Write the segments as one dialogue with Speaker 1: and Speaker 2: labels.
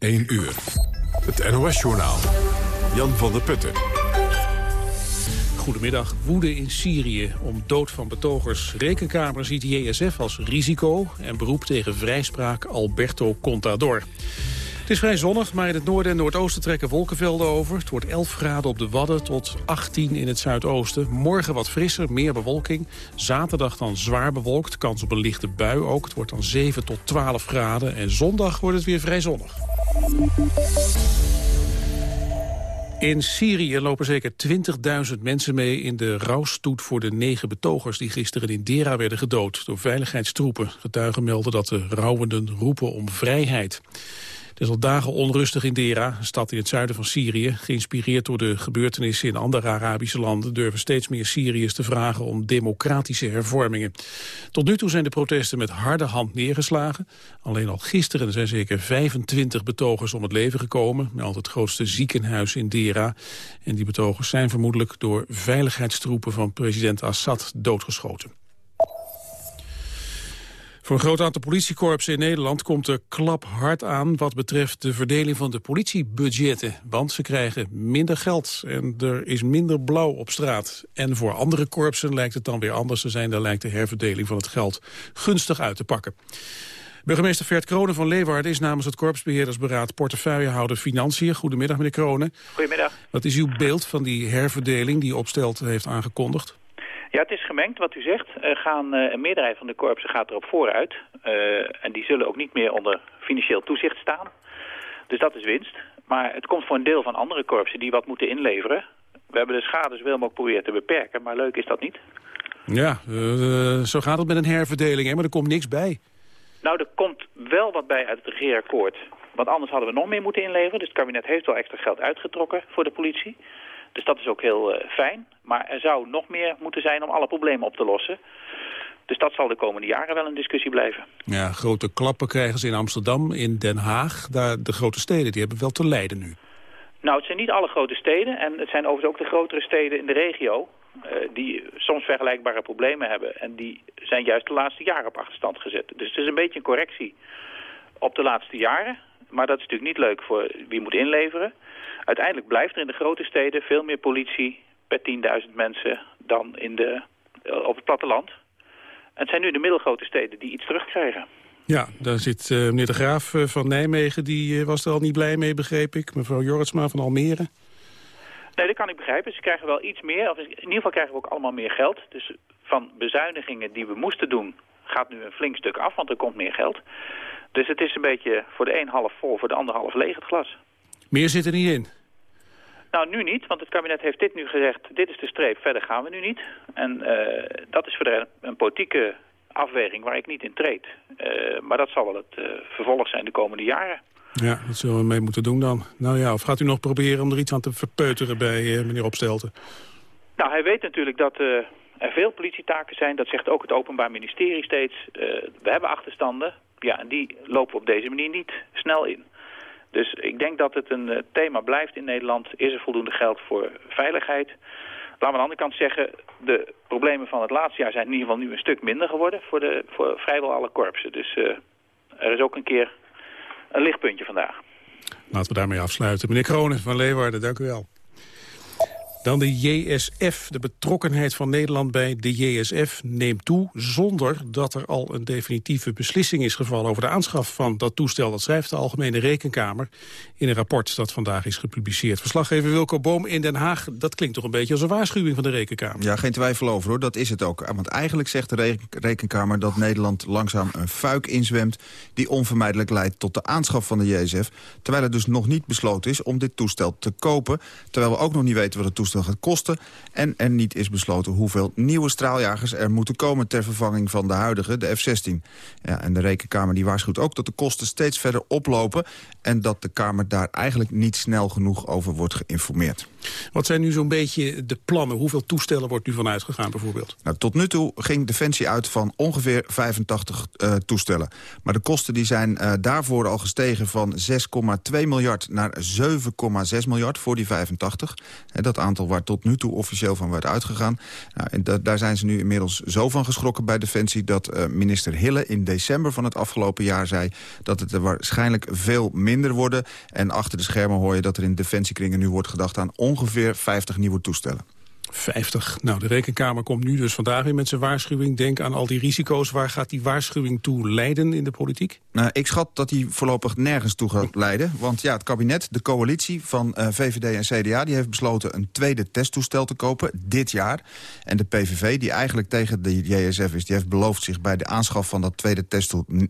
Speaker 1: 1 uur. Het NOS-journaal. Jan van der Putten.
Speaker 2: Goedemiddag. Woede in Syrië om dood van betogers. Rekenkamer ziet JSF als risico en beroep tegen vrijspraak Alberto Contador. Het is vrij zonnig, maar in het noorden en noordoosten trekken wolkenvelden over. Het wordt 11 graden op de Wadden tot 18 in het zuidoosten. Morgen wat frisser, meer bewolking. Zaterdag dan zwaar bewolkt, kans op een lichte bui ook. Het wordt dan 7 tot 12 graden. En zondag wordt het weer vrij zonnig. In Syrië lopen zeker 20.000 mensen mee in de rouwstoet voor de negen betogers die gisteren in Dera werden gedood door veiligheidstroepen. Getuigen melden dat de rouwenden roepen om vrijheid. Het is al dagen onrustig in Dera, een stad in het zuiden van Syrië. Geïnspireerd door de gebeurtenissen in andere Arabische landen... durven steeds meer Syriërs te vragen om democratische hervormingen. Tot nu toe zijn de protesten met harde hand neergeslagen. Alleen al gisteren zijn zeker 25 betogers om het leven gekomen... meldt het grootste ziekenhuis in Dera. En die betogers zijn vermoedelijk door veiligheidstroepen van president Assad doodgeschoten. Voor een groot aantal politiekorpsen in Nederland komt de klap hard aan wat betreft de verdeling van de politiebudgetten. Want ze krijgen minder geld en er is minder blauw op straat. En voor andere korpsen lijkt het dan weer anders te zijn. Daar lijkt de herverdeling van het geld gunstig uit te pakken. Burgemeester Vert Kronen van Leeuwarden is namens het Korpsbeheerdersberaad portefeuillehouder Financiën. Goedemiddag meneer Kronen.
Speaker 3: Goedemiddag.
Speaker 2: Wat is uw beeld van die herverdeling die Opstelt heeft aangekondigd?
Speaker 3: Ja, het is gemengd wat u zegt. Gaan, uh, een meerderheid van de korpsen gaat erop vooruit. Uh, en die zullen ook niet meer onder financieel toezicht staan. Dus dat is winst. Maar het komt voor een deel van andere korpsen die wat moeten inleveren. We hebben de schade zoveel mogelijk proberen te beperken, maar leuk is dat niet.
Speaker 2: Ja, uh, zo gaat het met een herverdeling, hè? maar er komt niks bij.
Speaker 3: Nou, er komt wel wat bij uit het regeerakkoord. Want anders hadden we nog meer moeten inleveren. Dus het kabinet heeft wel extra geld uitgetrokken voor de politie. Dus dat is ook heel uh, fijn. Maar er zou nog meer moeten zijn om alle problemen op te lossen. Dus dat zal de komende jaren wel een discussie blijven.
Speaker 2: Ja, grote klappen krijgen ze in Amsterdam, in Den Haag. Daar, de grote steden die hebben wel te lijden nu.
Speaker 3: Nou, het zijn niet alle grote steden. En het zijn overigens ook de grotere steden in de regio... Uh, die soms vergelijkbare problemen hebben. En die zijn juist de laatste jaren op achterstand gezet. Dus het is een beetje een correctie op de laatste jaren. Maar dat is natuurlijk niet leuk voor wie moet inleveren. Uiteindelijk blijft er in de grote steden veel meer politie per 10.000 mensen dan in de, eh, op het platteland. En het zijn nu de middelgrote steden die iets terugkrijgen.
Speaker 2: Ja, daar zit uh, meneer De Graaf uh, van Nijmegen, die uh, was er al niet blij mee, begreep ik. Mevrouw Jorritsma van Almere.
Speaker 3: Nee, dat kan ik begrijpen. Ze krijgen wel iets meer. Of in ieder geval krijgen we ook allemaal meer geld. Dus van bezuinigingen die we moesten doen, gaat nu een flink stuk af, want er komt meer geld. Dus het is een beetje voor de een half vol, voor de ander half leeg het glas.
Speaker 2: Meer zit er niet in?
Speaker 3: Nou, nu niet, want het kabinet heeft dit nu gezegd, dit is de streep, verder gaan we nu niet. En uh, dat is voor de, een politieke afweging waar ik niet in treed. Uh, maar dat zal wel het uh, vervolg zijn de komende jaren.
Speaker 2: Ja, dat zullen we mee moeten doen dan. Nou ja, of gaat u nog proberen om er iets aan te verpeuteren bij meneer Opstelten?
Speaker 3: Nou, hij weet natuurlijk dat er veel politietaken zijn. Dat zegt ook het Openbaar Ministerie steeds. we hebben achterstanden. Ja, en die lopen op deze manier niet snel in. Dus ik denk dat het een uh, thema blijft in Nederland. Is er voldoende geld voor veiligheid? Laten we aan de andere kant zeggen, de problemen van het laatste jaar zijn in ieder geval nu een stuk minder geworden voor, de, voor vrijwel alle korpsen. Dus uh, er is ook een keer een lichtpuntje vandaag.
Speaker 2: Laten we daarmee afsluiten. Meneer Kronen van Leeuwarden, dank u wel. Dan de JSF. De betrokkenheid van Nederland bij de JSF neemt toe... zonder dat er al een definitieve beslissing is gevallen... over de aanschaf van dat toestel. Dat schrijft de Algemene Rekenkamer in een rapport dat vandaag is gepubliceerd. Verslaggever Wilco Boom in Den Haag. Dat klinkt toch een beetje als een waarschuwing van de Rekenkamer.
Speaker 4: Ja, geen twijfel over hoor. Dat is het ook. Want eigenlijk zegt de Rekenkamer dat Nederland langzaam een fuik inzwemt... die onvermijdelijk leidt tot de aanschaf van de JSF... terwijl het dus nog niet besloten is om dit toestel te kopen... terwijl we ook nog niet weten wat het toestel toestel gaat kosten... en er niet is besloten hoeveel nieuwe straaljagers er moeten komen... ter vervanging van de huidige, de F-16. Ja, en de Rekenkamer die waarschuwt ook dat de kosten steeds verder oplopen... en dat de Kamer daar eigenlijk niet snel genoeg over wordt geïnformeerd.
Speaker 2: Wat zijn nu zo'n beetje de plannen? Hoeveel toestellen wordt nu van uitgegaan bijvoorbeeld?
Speaker 4: Nou, tot nu toe ging Defensie uit van ongeveer 85 uh, toestellen. Maar de kosten die zijn uh, daarvoor al gestegen van 6,2 miljard naar 7,6 miljard voor die 85. En dat aantal waar tot nu toe officieel van werd uitgegaan. Nou, en daar zijn ze nu inmiddels zo van geschrokken bij Defensie... dat minister Hille in december van het afgelopen jaar zei... dat het er waarschijnlijk veel minder worden. En achter de schermen hoor je dat er in defensiekringen nu wordt gedacht... aan ongeveer 50 nieuwe toestellen.
Speaker 2: 50. Nou, de Rekenkamer komt nu dus vandaag weer met zijn waarschuwing. Denk aan al die risico's. Waar gaat die waarschuwing toe leiden in de politiek?
Speaker 4: Nou, ik schat dat die voorlopig nergens toe gaat leiden. Want ja, het kabinet, de coalitie van eh, VVD en CDA... die heeft besloten een tweede testtoestel te kopen dit jaar. En de PVV, die eigenlijk tegen de JSF is... die heeft beloofd zich bij de aanschaf van dat tweede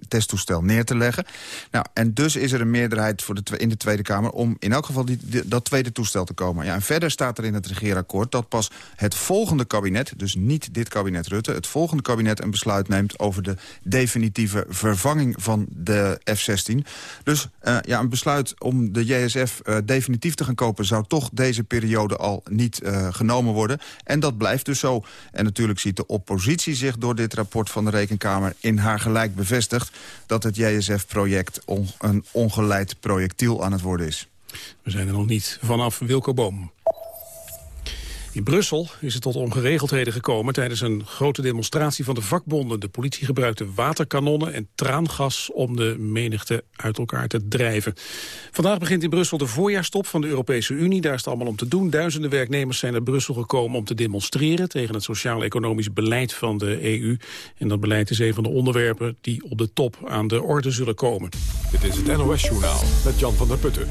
Speaker 4: testtoestel neer te leggen. Nou, en dus is er een meerderheid voor de, in de Tweede Kamer... om in elk geval die, dat tweede toestel te komen. Ja, en verder staat er in het regeerakkoord dat pas het volgende kabinet, dus niet dit kabinet Rutte... het volgende kabinet een besluit neemt over de definitieve vervanging van de F-16. Dus uh, ja, een besluit om de JSF eh, definitief te gaan kopen... zou toch deze periode al niet uh, genomen worden. En dat blijft dus zo. En natuurlijk ziet de oppositie zich door dit rapport van de Rekenkamer... in haar gelijk bevestigd dat het JSF-project een ongeleid projectiel aan het worden is.
Speaker 2: We zijn er nog niet vanaf Wilco Boom. In Brussel is het tot ongeregeldheden gekomen tijdens een grote demonstratie van de vakbonden. De politie gebruikte waterkanonnen en traangas om de menigte uit elkaar te drijven. Vandaag begint in Brussel de voorjaarstop van de Europese Unie. Daar is het allemaal om te doen. Duizenden werknemers zijn naar Brussel gekomen om te demonstreren tegen het sociaal-economisch beleid van de EU. En dat beleid is een van de onderwerpen die op de top aan de orde zullen komen.
Speaker 1: Dit is het NOS Journaal met Jan van der Putten.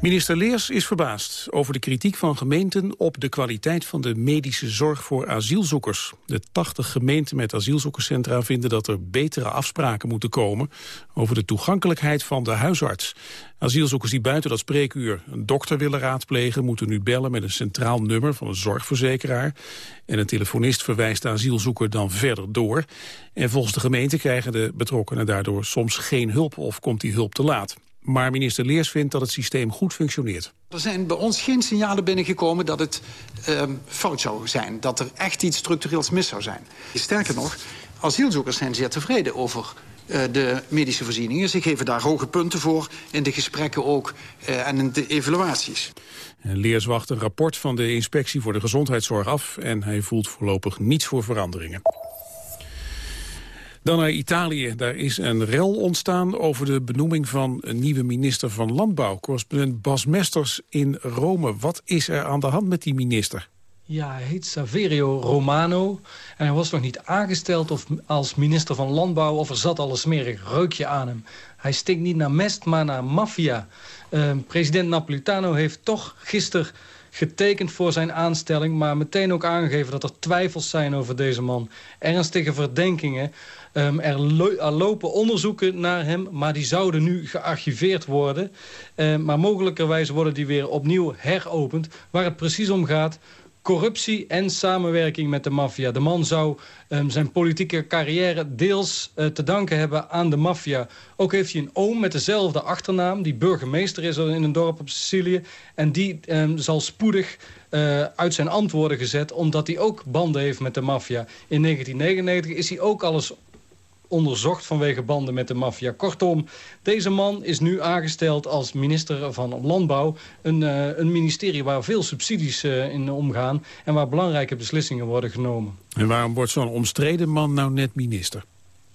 Speaker 2: Minister Leers is verbaasd over de kritiek van gemeenten op de kwaliteit van de medische zorg voor asielzoekers. De 80 gemeenten met asielzoekerscentra vinden dat er betere afspraken moeten komen over de toegankelijkheid van de huisarts. Asielzoekers die buiten dat spreekuur een dokter willen raadplegen moeten nu bellen met een centraal nummer van een zorgverzekeraar. En een telefonist verwijst de asielzoeker dan verder door. En volgens de gemeente krijgen de betrokkenen daardoor soms geen hulp of komt die hulp te laat. Maar minister Leers vindt dat het systeem goed functioneert.
Speaker 5: Er zijn bij ons geen signalen binnengekomen dat het uh, fout zou zijn. Dat er echt iets structureels mis zou zijn. Sterker nog, asielzoekers zijn zeer tevreden over uh, de medische voorzieningen. Ze geven daar hoge punten voor in de gesprekken ook uh, en in de evaluaties.
Speaker 2: Leers wacht een rapport van de Inspectie voor de Gezondheidszorg af... en hij voelt voorlopig niets voor veranderingen. Dan naar Italië. Daar is een rel ontstaan over de benoeming van een nieuwe minister van Landbouw. Correspondent Bas Mesters in Rome. Wat is er aan de hand met die minister?
Speaker 6: Ja, hij heet Saverio Romano. En hij was nog niet aangesteld of als minister van Landbouw... of er zat al een smerig reukje aan hem. Hij stikt niet naar mest, maar naar maffia. Uh, president Napolitano heeft toch gisteren getekend voor zijn aanstelling... maar meteen ook aangegeven dat er twijfels zijn over deze man. Ernstige verdenkingen. Um, er, lopen onderzoeken naar hem, maar die zouden nu gearchiveerd worden. Um, maar mogelijkerwijs worden die weer opnieuw heropend. Waar het precies om gaat, corruptie en samenwerking met de maffia. De man zou um, zijn politieke carrière deels uh, te danken hebben aan de maffia. Ook heeft hij een oom met dezelfde achternaam... die burgemeester is in een dorp op Sicilië. En die um, zal spoedig uh, uit zijn antwoorden gezet... omdat hij ook banden heeft met de maffia. In 1999 is hij ook alles onderzocht vanwege banden met de maffia. Kortom, deze man is nu aangesteld als minister van Landbouw. Een, uh, een ministerie waar veel subsidies uh, in omgaan... en waar belangrijke beslissingen worden genomen.
Speaker 2: En waarom wordt zo'n omstreden man nou net minister?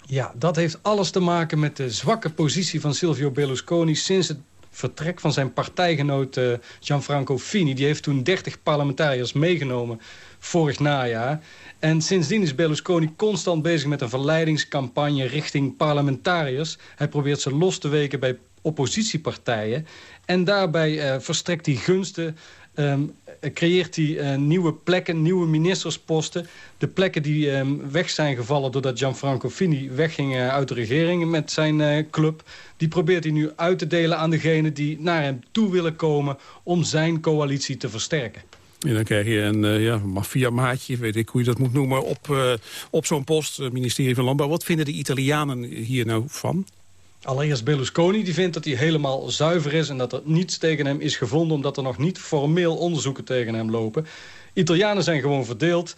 Speaker 6: Ja, dat heeft alles te maken met de zwakke positie van Silvio Berlusconi... sinds het vertrek van zijn partijgenoot uh, Gianfranco Fini. Die heeft toen 30 parlementariërs meegenomen vorig najaar. En sindsdien is Berlusconi constant bezig met een verleidingscampagne richting parlementariërs. Hij probeert ze los te weken bij oppositiepartijen. En daarbij uh, verstrekt hij gunsten, um, creëert hij uh, nieuwe plekken, nieuwe ministersposten. De plekken die um, weg zijn gevallen doordat Gianfranco Fini wegging uh, uit de regering met zijn club... die probeert hij nu uit te delen aan degenen die naar hem toe willen komen... om zijn coalitie te versterken.
Speaker 2: Dan krijg je een uh, ja, maffiamaatje, weet ik hoe je dat moet noemen, op, uh, op zo'n post, het ministerie van Landbouw. Wat vinden de Italianen hier nou van?
Speaker 6: Allereerst Berlusconi die vindt dat hij helemaal zuiver is... en dat er niets tegen hem is gevonden... omdat er nog niet formeel onderzoeken tegen hem lopen. Italianen zijn gewoon verdeeld.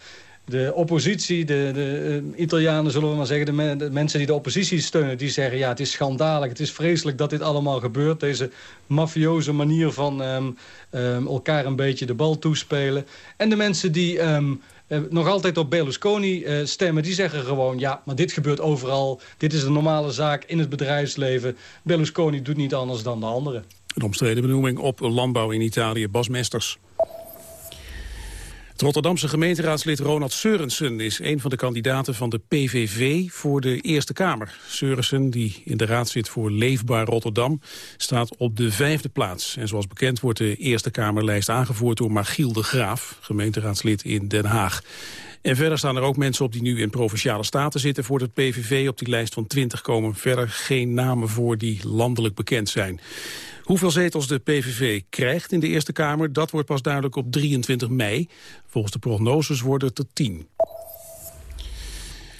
Speaker 6: De oppositie, de, de uh, Italianen zullen we maar zeggen... De, mensen die de oppositie steunen, die zeggen... ja, het is schandalig, het is vreselijk dat dit allemaal gebeurt. Deze mafioze manier van um, um, elkaar een beetje de bal toespelen. En de mensen die... Um, uh, nog altijd op Berlusconi uh, stemmen, die zeggen gewoon... ja, maar dit gebeurt overal, dit is een normale zaak in het bedrijfsleven. Berlusconi doet niet anders dan de anderen.
Speaker 2: Een omstreden benoeming op landbouw in Italië, Bas Mesters. Het Rotterdamse gemeenteraadslid Ronald Seurensen is een van de kandidaten van de PVV voor de Eerste Kamer. Seurensen, die in de raad zit voor Leefbaar Rotterdam, staat op de vijfde plaats. En zoals bekend wordt de Eerste Kamerlijst aangevoerd door Margiel de Graaf, gemeenteraadslid in Den Haag. En verder staan er ook mensen op die nu in Provinciale Staten zitten voor het PVV. Op die lijst van 20 komen verder geen namen voor die landelijk bekend zijn. Hoeveel zetels de PVV krijgt in de Eerste Kamer, dat wordt pas duidelijk op 23 mei. Volgens de prognoses worden het er 10.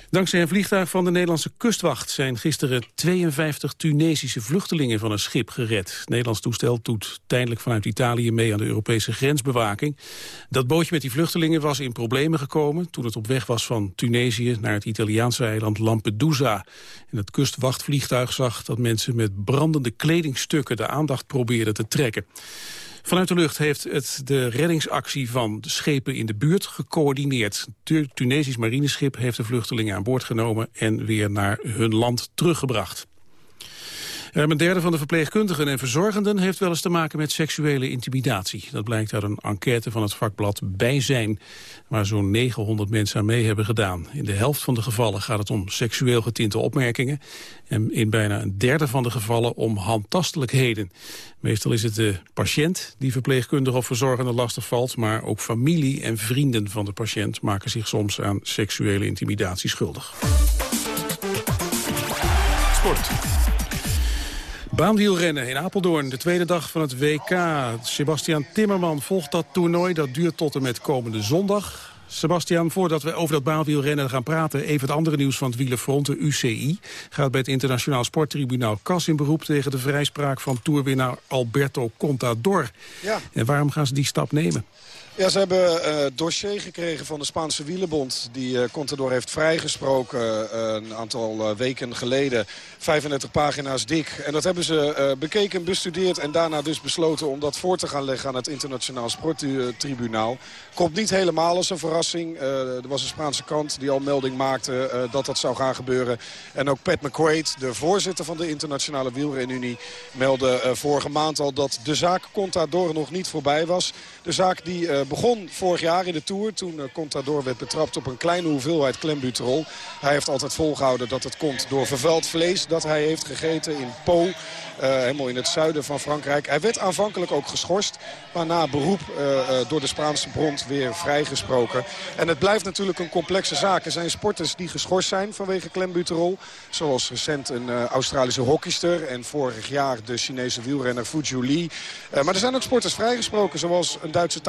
Speaker 2: Dankzij een vliegtuig van de Nederlandse kustwacht zijn gisteren 52 Tunesische vluchtelingen van een schip gered. Het Nederlands toestel doet tijdelijk vanuit Italië mee aan de Europese grensbewaking. Dat bootje met die vluchtelingen was in problemen gekomen toen het op weg was van Tunesië naar het Italiaanse eiland Lampedusa. En het kustwachtvliegtuig zag dat mensen met brandende kledingstukken de aandacht probeerden te trekken. Vanuit de lucht heeft het de reddingsactie van de schepen in de buurt gecoördineerd. Het Tunesisch marineschip heeft de vluchtelingen aan boord genomen en weer naar hun land teruggebracht. Ruim een derde van de verpleegkundigen en verzorgenden heeft wel eens te maken met seksuele intimidatie. Dat blijkt uit een enquête van het vakblad Bijzijn, waar zo'n 900 mensen aan mee hebben gedaan. In de helft van de gevallen gaat het om seksueel getinte opmerkingen en in bijna een derde van de gevallen om handtastelijkheden. Meestal is het de patiënt die verpleegkundige of verzorgende lastig valt, maar ook familie en vrienden van de patiënt maken zich soms aan seksuele intimidatie schuldig. Sport. Baanwielrennen in Apeldoorn, de tweede dag van het WK. Sebastian Timmerman volgt dat toernooi. Dat duurt tot en met komende zondag. Sebastian, voordat we over dat baanwielrennen gaan praten... even het andere nieuws van het wielerfront. De UCI gaat bij het Internationaal Sporttribunaal CAS in beroep... tegen de vrijspraak van toerwinnaar Alberto Contador. Ja. En waarom gaan ze die stap nemen?
Speaker 7: Ja, ze hebben uh, dossier gekregen van de Spaanse Wielenbond. Die uh, Contador heeft vrijgesproken uh, een aantal weken geleden. 35 pagina's dik. En dat hebben ze bekeken, bestudeerd en daarna dus besloten om dat voor te gaan leggen aan het internationaal sporttribunaal. Komt niet helemaal als een verrassing. er was een Spaanse kant die al melding maakte dat dat zou gaan gebeuren. En ook Pat McQuaid, de voorzitter van de internationale wielrenunie, meldde vorige maand al dat de zaak Contador nog niet voorbij was. De zaak die begon vorig jaar in de Tour. Toen uh, Contador werd betrapt op een kleine hoeveelheid klembuterol. Hij heeft altijd volgehouden dat het komt door vervuild vlees dat hij heeft gegeten in Po. Uh, helemaal in het zuiden van Frankrijk. Hij werd aanvankelijk ook geschorst. Maar na beroep door de Spaanse bond weer vrijgesproken. En het blijft natuurlijk een complexe zaak. Er zijn sporters die geschorst zijn vanwege klembuterol. Zoals recent een Australische hockeyster. En vorig jaar de Chinese wielrenner Fu Li. maar er zijn ook sporters vrijgesproken. Zoals een Duitse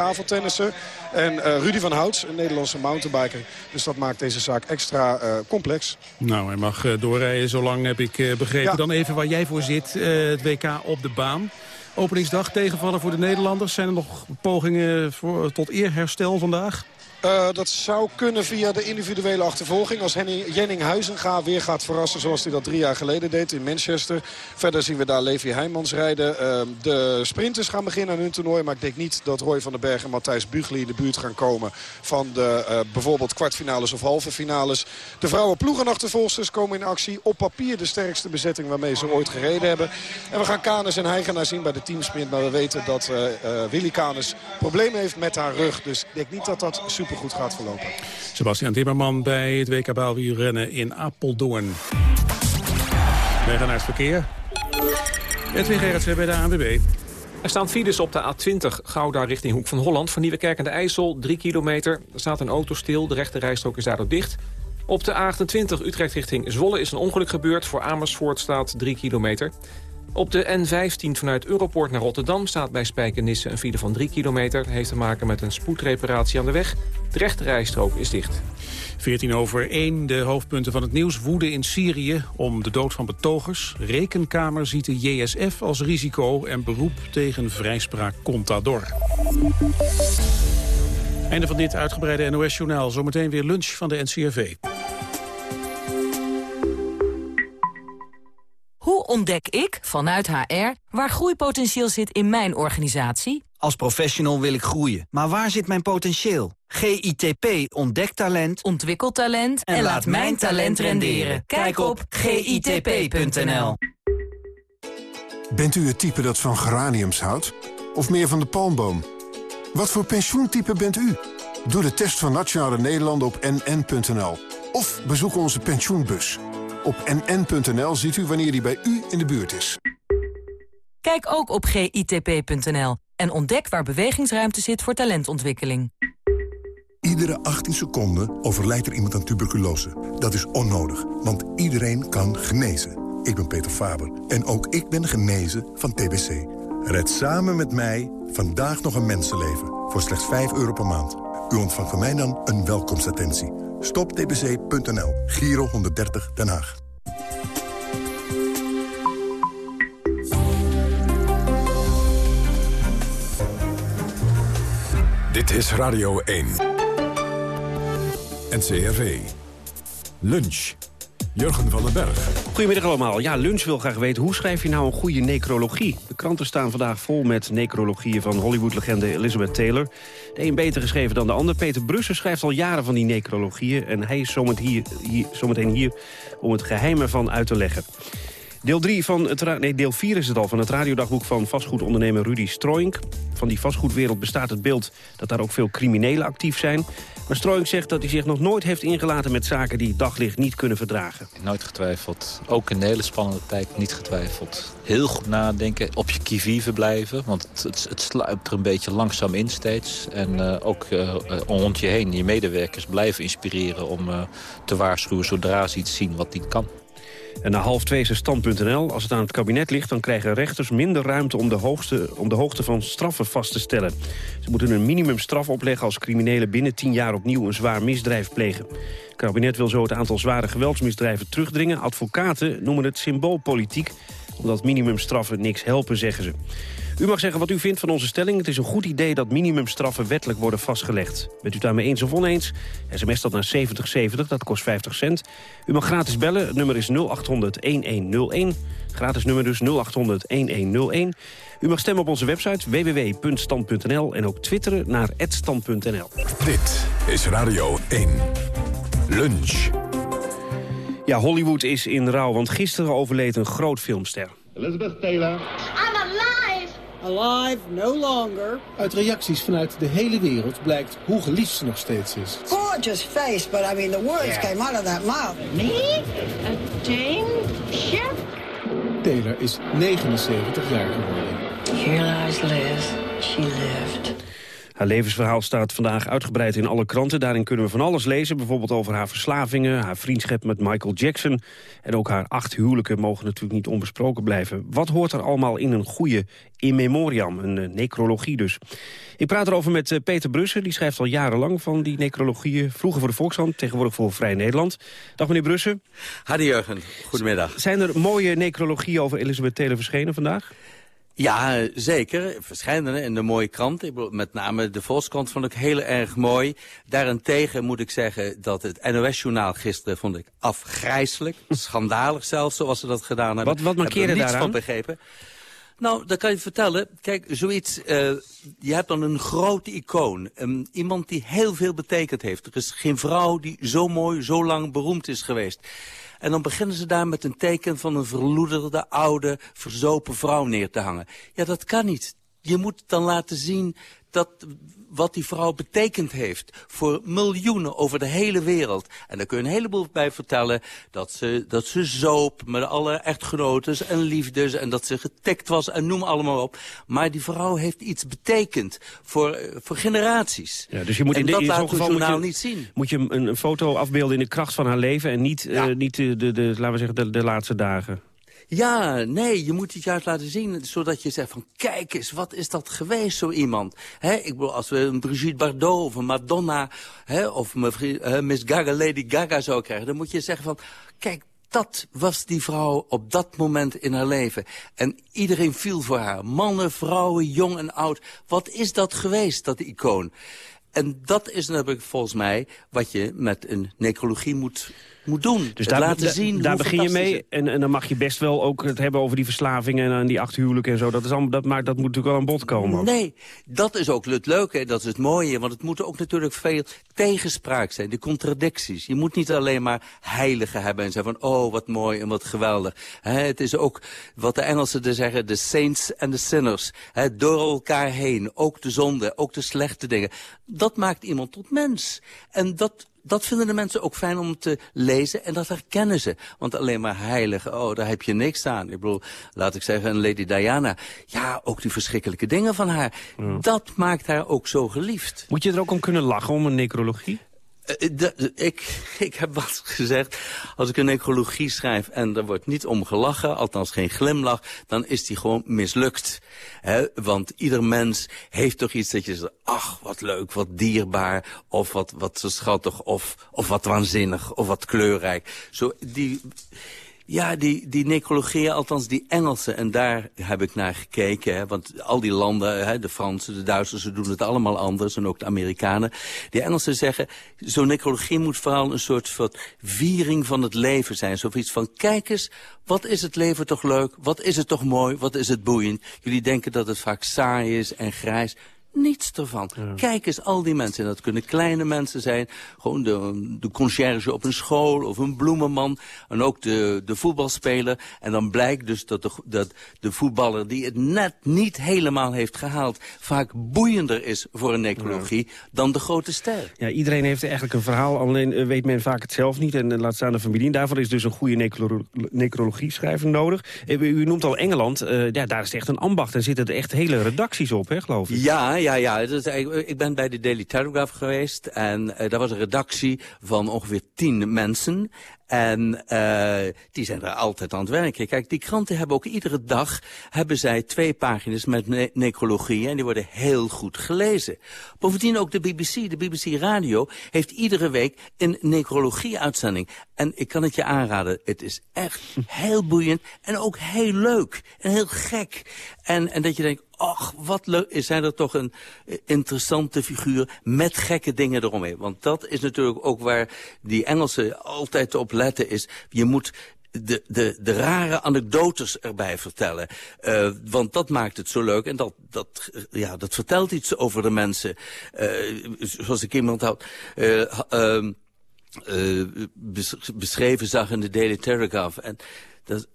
Speaker 7: En Rudy van Houts, een Nederlandse mountainbiker. Dus dat maakt deze zaak extra complex.
Speaker 2: Nou, hij mag doorrijden. Zolang heb ik begrepen. Ja. Dan even waar jij voor zit het WK op de baan. Openingsdag tegenvallen voor de Nederlanders. Zijn er nog pogingen voor, tot eerherstel vandaag?
Speaker 7: Uh, dat zou kunnen via de individuele achtervolging. Als Henning, Jenning Huizenga weer gaat verrassen zoals hij dat drie jaar geleden deed in Manchester. Verder zien we daar Levi Heijmans rijden. Uh, de sprinters gaan beginnen aan hun toernooi. Maar ik denk niet dat Roy van den Berg en Matthijs Bugli in de buurt gaan komen. Van de uh, bijvoorbeeld kwartfinales of halve finales. De vrouwen ploegenachtervolgsters komen in actie. Op papier de sterkste bezetting waarmee ze ooit gereden hebben. En we gaan Canes en Heigenaar zien bij de teamsprint. Maar we weten dat Willy Canes problemen heeft met haar rug. Dus ik denk niet dat dat super goed gaat verlopen.
Speaker 2: Sebastian Timmerman bij het WK Baalwielrennen in Apeldoorn. Wij gaan naar het verkeer. Edwin Gerritsen bij de ANWB.
Speaker 8: Er staan files op de A20 Gouda richting Hoek van Holland. Van Nieuwekerk aan de IJssel, 3 kilometer. Er staat een auto stil, de rechte rijstrook is daardoor dicht. Op de A28 Utrecht richting Zwolle is een ongeluk gebeurd. Voor Amersfoort staat 3 kilometer. Op de N15 vanuit Europoort naar Rotterdam staat bij Spijkenisse een file van 3 kilometer. Heeft te maken met een spoedreparatie aan de weg. De rechte rijstrook is dicht.
Speaker 2: 14 over 1, de hoofdpunten van het nieuws. Woede in Syrië om de dood van betogers. Rekenkamer ziet de JSF als risico en beroep tegen vrijspraak Contador. Einde van dit uitgebreide NOS-journaal. Zometeen weer lunch van de NCRV.
Speaker 9: Hoe ontdek ik, vanuit HR, waar groeipotentieel zit in mijn organisatie?
Speaker 10: Als professional wil ik groeien, maar waar zit mijn potentieel? GITP ontdekt talent,
Speaker 9: ontwikkelt talent en, laat mijn talent renderen. Kijk op gitp.nl.
Speaker 11: Bent u het type dat van geraniums houdt? Of meer van de palmboom? Wat voor pensioentype bent u? Doe de test van Nationale Nederlanden op nn.nl. Of bezoek onze pensioenbus. Op nn.nl ziet u wanneer die bij u in de buurt is.
Speaker 9: Kijk ook op gitp.nl en ontdek waar bewegingsruimte zit voor talentontwikkeling.
Speaker 12: Iedere 18 seconden overlijdt er iemand aan tuberculose. Dat is onnodig, want iedereen kan genezen. Ik ben Peter Faber en ook ik ben genezen van TBC. Red samen met mij vandaag nog een mensenleven voor slechts 5 euro per maand. U ontvangt van mij dan een welkomstattentie. Stoptbc.nl, Giro 130 Den Haag.
Speaker 1: Dit is Radio 1. NCRV. Lunch. Jurgen van den Berg.
Speaker 13: Goedemiddag allemaal. Ja, Lunch wil graag weten, hoe schrijf je nou een goede necrologie? De kranten staan vandaag vol met necrologieën van Hollywood-legende Elizabeth Taylor. De een beter geschreven dan de ander. Peter Brussen schrijft al jaren van die necrologieën... en hij is zometeen hier, hier, hier om het geheim ervan uit te leggen. Deel, 3 van het, nee, deel 4 is het al van het radiodagboek van vastgoedondernemer Rudy Stroink. Van die vastgoedwereld bestaat het beeld dat daar ook veel criminelen actief zijn. Maar Stroink zegt dat hij zich nog nooit heeft ingelaten met zaken die daglicht niet kunnen verdragen.
Speaker 14: Nooit getwijfeld. Ook in een hele spannende tijd niet getwijfeld. Heel goed nadenken, op je kivive blijven. Want het, het, sluipt er een beetje langzaam in steeds. En uh, ook uh, rond je heen, je medewerkers blijven inspireren om te waarschuwen zodra ze iets zien wat niet kan.
Speaker 13: En na half twee is stand.nl. Als het aan het kabinet ligt, dan krijgen rechters minder ruimte... Om de, om de hoogte van straffen vast te stellen. Ze moeten een minimumstraf opleggen als criminelen binnen tien jaar opnieuw een zwaar misdrijf plegen. Het kabinet wil zo het aantal zware geweldsmisdrijven terugdringen. Advocaten noemen het symboolpolitiek, omdat minimumstraffen niks helpen, zeggen ze. U mag zeggen wat u vindt van onze stelling. Het is een goed idee dat minimumstraffen wettelijk worden vastgelegd. Bent u het daarmee eens of oneens? SMS dat naar 7070, dat kost 50 cent. U mag gratis bellen, het nummer is 0800-1101. Gratis nummer dus 0800-1101. U mag stemmen op onze website www.stand.nl en ook twitteren naar @stand.nl.
Speaker 1: Dit is Radio 1. Lunch.
Speaker 13: Ja, Hollywood is in rouw, want gisteren overleed een groot filmster.
Speaker 15: Elizabeth Taylor.
Speaker 16: Alive no longer.
Speaker 17: Uit reacties vanuit de hele wereld blijkt hoe geliefd ze nog steeds is.
Speaker 16: Gorgeous face, but I mean the words yeah. came out of that mouth.
Speaker 18: Me? A Jane? Shep?
Speaker 17: Taylor is 79 jaar geworden.
Speaker 18: Here lies Liz. She lived.
Speaker 13: Haar levensverhaal staat vandaag uitgebreid in alle kranten. Daarin kunnen we van alles lezen, bijvoorbeeld over haar verslavingen... haar vriendschap met Michael Jackson. En ook haar acht huwelijken mogen natuurlijk niet onbesproken blijven. Wat hoort er allemaal in een goede in memoriam, een uh, necrologie dus? Ik praat erover met uh, Peter Brussen, die schrijft al jarenlang van die necrologieën. Vroeger voor de Volkshand, tegenwoordig voor Vrij Nederland. Dag meneer Brussen.
Speaker 19: Hadi Jurgen, goedemiddag.
Speaker 13: Zijn er mooie necrologieën over Elisabeth Taylor verschenen vandaag?
Speaker 19: Ja, zeker. Verschillende in de mooie krant. Met name de Volkskrant vond ik heel erg mooi. Daarentegen moet ik zeggen dat het NOS-journaal gisteren vond ik afgrijselijk. Schandalig zelfs, zoals ze dat gedaan hebben.
Speaker 13: Wat, wat markeerde
Speaker 19: daaraan?
Speaker 13: niets
Speaker 19: van begrepen. Nou, dat kan je vertellen. Kijk, zoiets, uh, je hebt dan een grote icoon. Um, iemand die heel veel betekend heeft. Er is geen vrouw die zo mooi, zo lang beroemd is geweest. En dan beginnen ze daar met een teken van een verloederde, oude, verzopen vrouw neer te hangen. Ja, dat kan niet. Je moet dan laten zien dat wat die vrouw betekend heeft voor miljoenen over de hele wereld. En daar kun je een heleboel bij vertellen. Dat ze, dat ze zoop met alle echtgenotes en liefdes en dat ze getikt was en noem allemaal op. Maar die vrouw heeft iets betekend voor, voor generaties.
Speaker 13: Ja, dus je moet
Speaker 19: en
Speaker 13: in, de,
Speaker 19: dat
Speaker 13: in zo'n geval moet je,
Speaker 19: niet zien.
Speaker 13: moet je een, een foto afbeelden in de kracht van haar leven en niet, ja. uh, niet de, de, de, laten we zeggen, de, de laatste dagen.
Speaker 19: Ja, nee, je moet het juist laten zien, zodat je zegt van kijk eens, wat is dat geweest, zo iemand. He, ik bedoel, als we een Brigitte Bardot of een Madonna he, of Miss Gaga, Lady Gaga zou krijgen, dan moet je zeggen van kijk, dat was die vrouw op dat moment in haar leven. En iedereen viel voor haar. Mannen, vrouwen, jong en oud. Wat is dat geweest, dat icoon? En dat is natuurlijk volgens mij wat je met een necrologie moet, moet doen.
Speaker 13: Dus daar,
Speaker 19: laten zien
Speaker 13: daar begin je mee. En, en dan mag je best wel ook het hebben over die verslavingen en die achterhuwelijken en zo. Dat, is allemaal, dat, maar dat moet natuurlijk wel aan bod komen. ook.
Speaker 19: Nee, dat is ook het leuke, dat is het mooie. Want het moet ook natuurlijk veel tegenspraak zijn, de contradicties. Je moet niet alleen maar heiligen hebben en zeggen van... oh, wat mooi en wat geweldig. Het is ook wat de Engelsen er zeggen, de saints en de sinners. Door elkaar heen, ook de zonde, ook de slechte dingen. Dat maakt iemand tot mens. En dat dat vinden de mensen ook fijn om te lezen en dat herkennen ze. Want alleen maar heilige, oh, daar heb je niks aan. Ik bedoel, laat ik zeggen, een Lady Diana. Ja, ook die verschrikkelijke dingen van haar. Dat maakt haar ook zo geliefd.
Speaker 13: Moet je er ook om kunnen lachen, om een necrologie?
Speaker 19: Eh, de- ik, ik heb wat gezegd. Als ik een necrologie schrijf en er wordt niet om gelachen, althans geen glimlach, dan is die gewoon mislukt. Want ieder mens heeft toch iets dat je zegt, ach, wat leuk, wat dierbaar, of wat, wat schattig, of, of wat waanzinnig, of wat kleurrijk. Zo, die, ja, die, die necrologieën, althans die Engelsen, en daar heb ik naar gekeken. Hè, want al die landen, hè, de Fransen, de Duitsers, ze doen het allemaal anders. En ook de Amerikanen. Die Engelsen zeggen, zo'n necrologie moet vooral een soort van viering van het leven zijn. Zoiets van, kijk eens, wat is het leven toch leuk? Wat is het toch mooi? Wat is het boeiend? Jullie denken dat het vaak saai is en grijs. Niets ervan. Kijk eens, al die mensen. En dat kunnen kleine mensen zijn. Gewoon de, de conciërge op een school of een bloemenman. En ook de, de voetbalspeler. En dan blijkt dus dat de, dat de voetballer die het net niet helemaal heeft gehaald... vaak boeiender is voor een necrologie dan de grote ster.
Speaker 13: Ja, iedereen heeft eigenlijk een verhaal, alleen eh, weet men vaak het zelf niet. En eh, laat staan de familie. En daarvoor is dus een goede necrolo necrologie-schrijver nodig. Eh, U noemt al Engeland, ja, daar is het echt een ambacht. En zitten er echt hele redacties op, hè, geloof ik.
Speaker 19: Ja, ja, ja. Is eigenlijk- ik ben bij de Daily Telegraph geweest. En eh, daar was een redactie van ongeveer tien mensen. En eh, die zijn er altijd aan het werken. Kijk, die kranten hebben ook iedere dag hebben zij twee pagina's met ne necrologieën. En die worden heel goed gelezen. Bovendien ook de BBC. De BBC Radio heeft iedere week een necrologie-uitzending. En ik kan het je aanraden. Het is echt heel boeiend en ook heel leuk. En heel gek. En, en dat je denkt, ach, wat leuk. Zijn er toch een eh, interessante figuur met gekke dingen eromheen. Want dat is natuurlijk ook waar die Engelsen altijd op letten is. Je moet de, de, de rare anekdotes erbij vertellen. Eh, want dat maakt het zo leuk. En dat, dat, eh, ja, dat vertelt iets over de mensen. Eh, zoals ik iemand had... eh, ha- ehm, eh, bes- beschreven zag in de Daily Telegraph. En dat,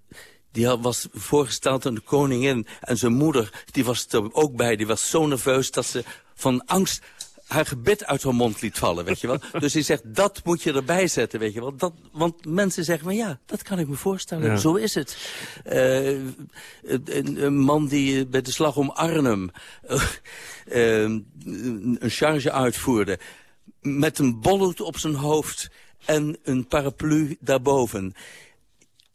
Speaker 19: die was voorgesteld aan de koningin. En zijn moeder, die was er ook bij. Die was zo nerveus dat ze van angst haar gebed uit haar mond liet vallen, weet je wel. Dus hij zegt, dat moet je erbij zetten, weet je wel. Dat, want mensen zeggen, maar ja, dat kan ik me voorstellen.
Speaker 13: Ja.
Speaker 19: Zo is het. Eh, een, een man die bij de slag om Arnhem eh, een charge uitvoerde... met een bolhoed op zijn hoofd en een paraplu daarboven...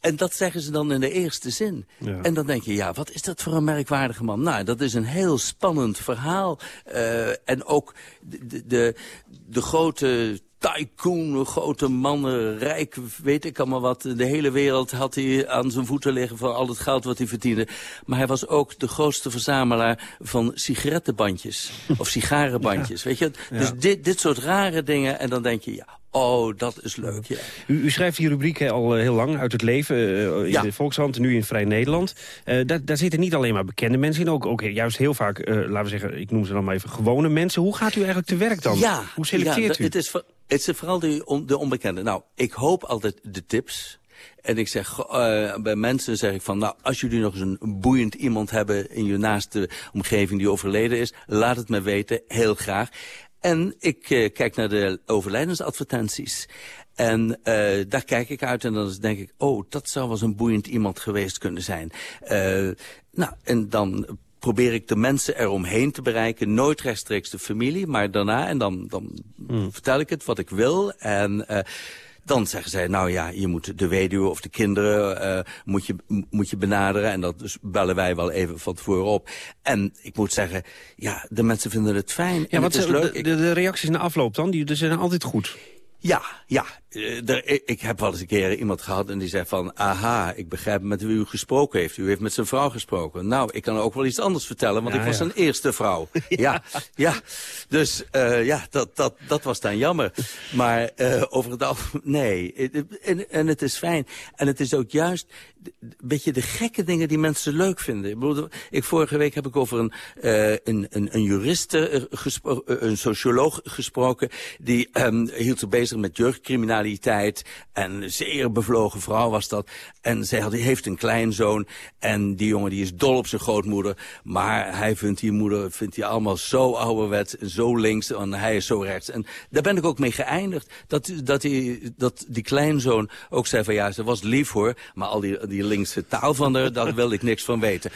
Speaker 19: En dat zeggen ze dan in de eerste zin.
Speaker 13: Ja.
Speaker 19: En dan denk je, ja, wat is dat voor een merkwaardige man? Nou, dat is een heel spannend verhaal. Eh, en ook de, de, de, grote tycoon, grote mannen, rijk, weet ik allemaal wat. De hele wereld had hij aan zijn voeten liggen voor al het geld wat hij verdiende. Maar hij was ook de grootste verzamelaar van sigarettenbandjes. of sigarenbandjes, weet je. Dus
Speaker 13: Ja.
Speaker 19: dit, dit soort rare dingen. En dan denk je, ja, oh, dat is leuk, ja.
Speaker 13: U, u schrijft die rubriek al eh, heel lang uit het leven eh, in
Speaker 19: Ja.
Speaker 13: de Volkshand nu in Vrij Nederland. Eh, daar, daar zitten niet alleen maar bekende mensen in, ook, ook juist heel vaak, laten we zeggen, ik noem ze dan maar even gewone mensen. Hoe gaat u eigenlijk te werk dan?
Speaker 19: Ja,
Speaker 13: Hoe selecteert
Speaker 19: ja,
Speaker 13: u?
Speaker 19: Het is, voor- het is vooral de, on- de onbekende. Nou, ik hoop altijd de tips. En ik zeg bij mensen zeg ik van, nou, als jullie nog eens een boeiend iemand hebben in je naaste omgeving die overleden is, laat het me weten, heel graag. En ik eh, kijk naar de overlijdensadvertenties. En eh, daar kijk ik uit en dan denk ik, oh, dat zou wel eens een boeiend iemand geweest kunnen zijn. Eh, nou, en dan probeer ik de mensen eromheen te bereiken. Nooit rechtstreeks de familie, maar daarna. En dan, dan vertel ik het wat ik wil. En eh, dan zeggen zij, nou ja, je moet de weduwe of de kinderen eh, moet, je, moet je benaderen. En dat dus bellen wij wel even van tevoren op. En ik moet zeggen, ja, de mensen vinden het fijn.
Speaker 13: ja,
Speaker 19: en
Speaker 13: wat
Speaker 19: het is leuk.
Speaker 13: de, de, de reacties na afloop dan, die die zijn altijd goed.
Speaker 19: Ja, ja. Eh, ik, heb wel eens een keer iemand gehad en die zei van... aha, ik begrijp met wie u gesproken heeft. U heeft met zijn vrouw gesproken. Nou, ik kan ook wel iets anders vertellen, want
Speaker 13: Ja,
Speaker 19: ik was
Speaker 13: ja.
Speaker 19: zijn eerste vrouw. ja. ja, Dus eh, ja, dat, dat, dat was dan jammer. Maar eh, over het algemeen, nee. En, en het is fijn. En het is ook juist een beetje de gekke dingen die mensen leuk vinden. Ik, bedoel, ik vorige week heb ik over een, eh, een, een, een jurist, gespro- een socioloog gesproken... die ehm, hield zich bezig met jeugdcriminaliteit. En een zeer bevlogen vrouw was dat. En zij had, heeft een kleinzoon. En die jongen die is dol op zijn grootmoeder. Maar hij vindt die moeder vindt die allemaal zo ouderwets en zo links. En hij is zo rechts. En daar ben ik ook mee geëindigd. Dat, dat, die, dat die kleinzoon ook zei van ja, ze was lief hoor. Maar al die, die linkse taal van haar, daar wilde ik niks van weten.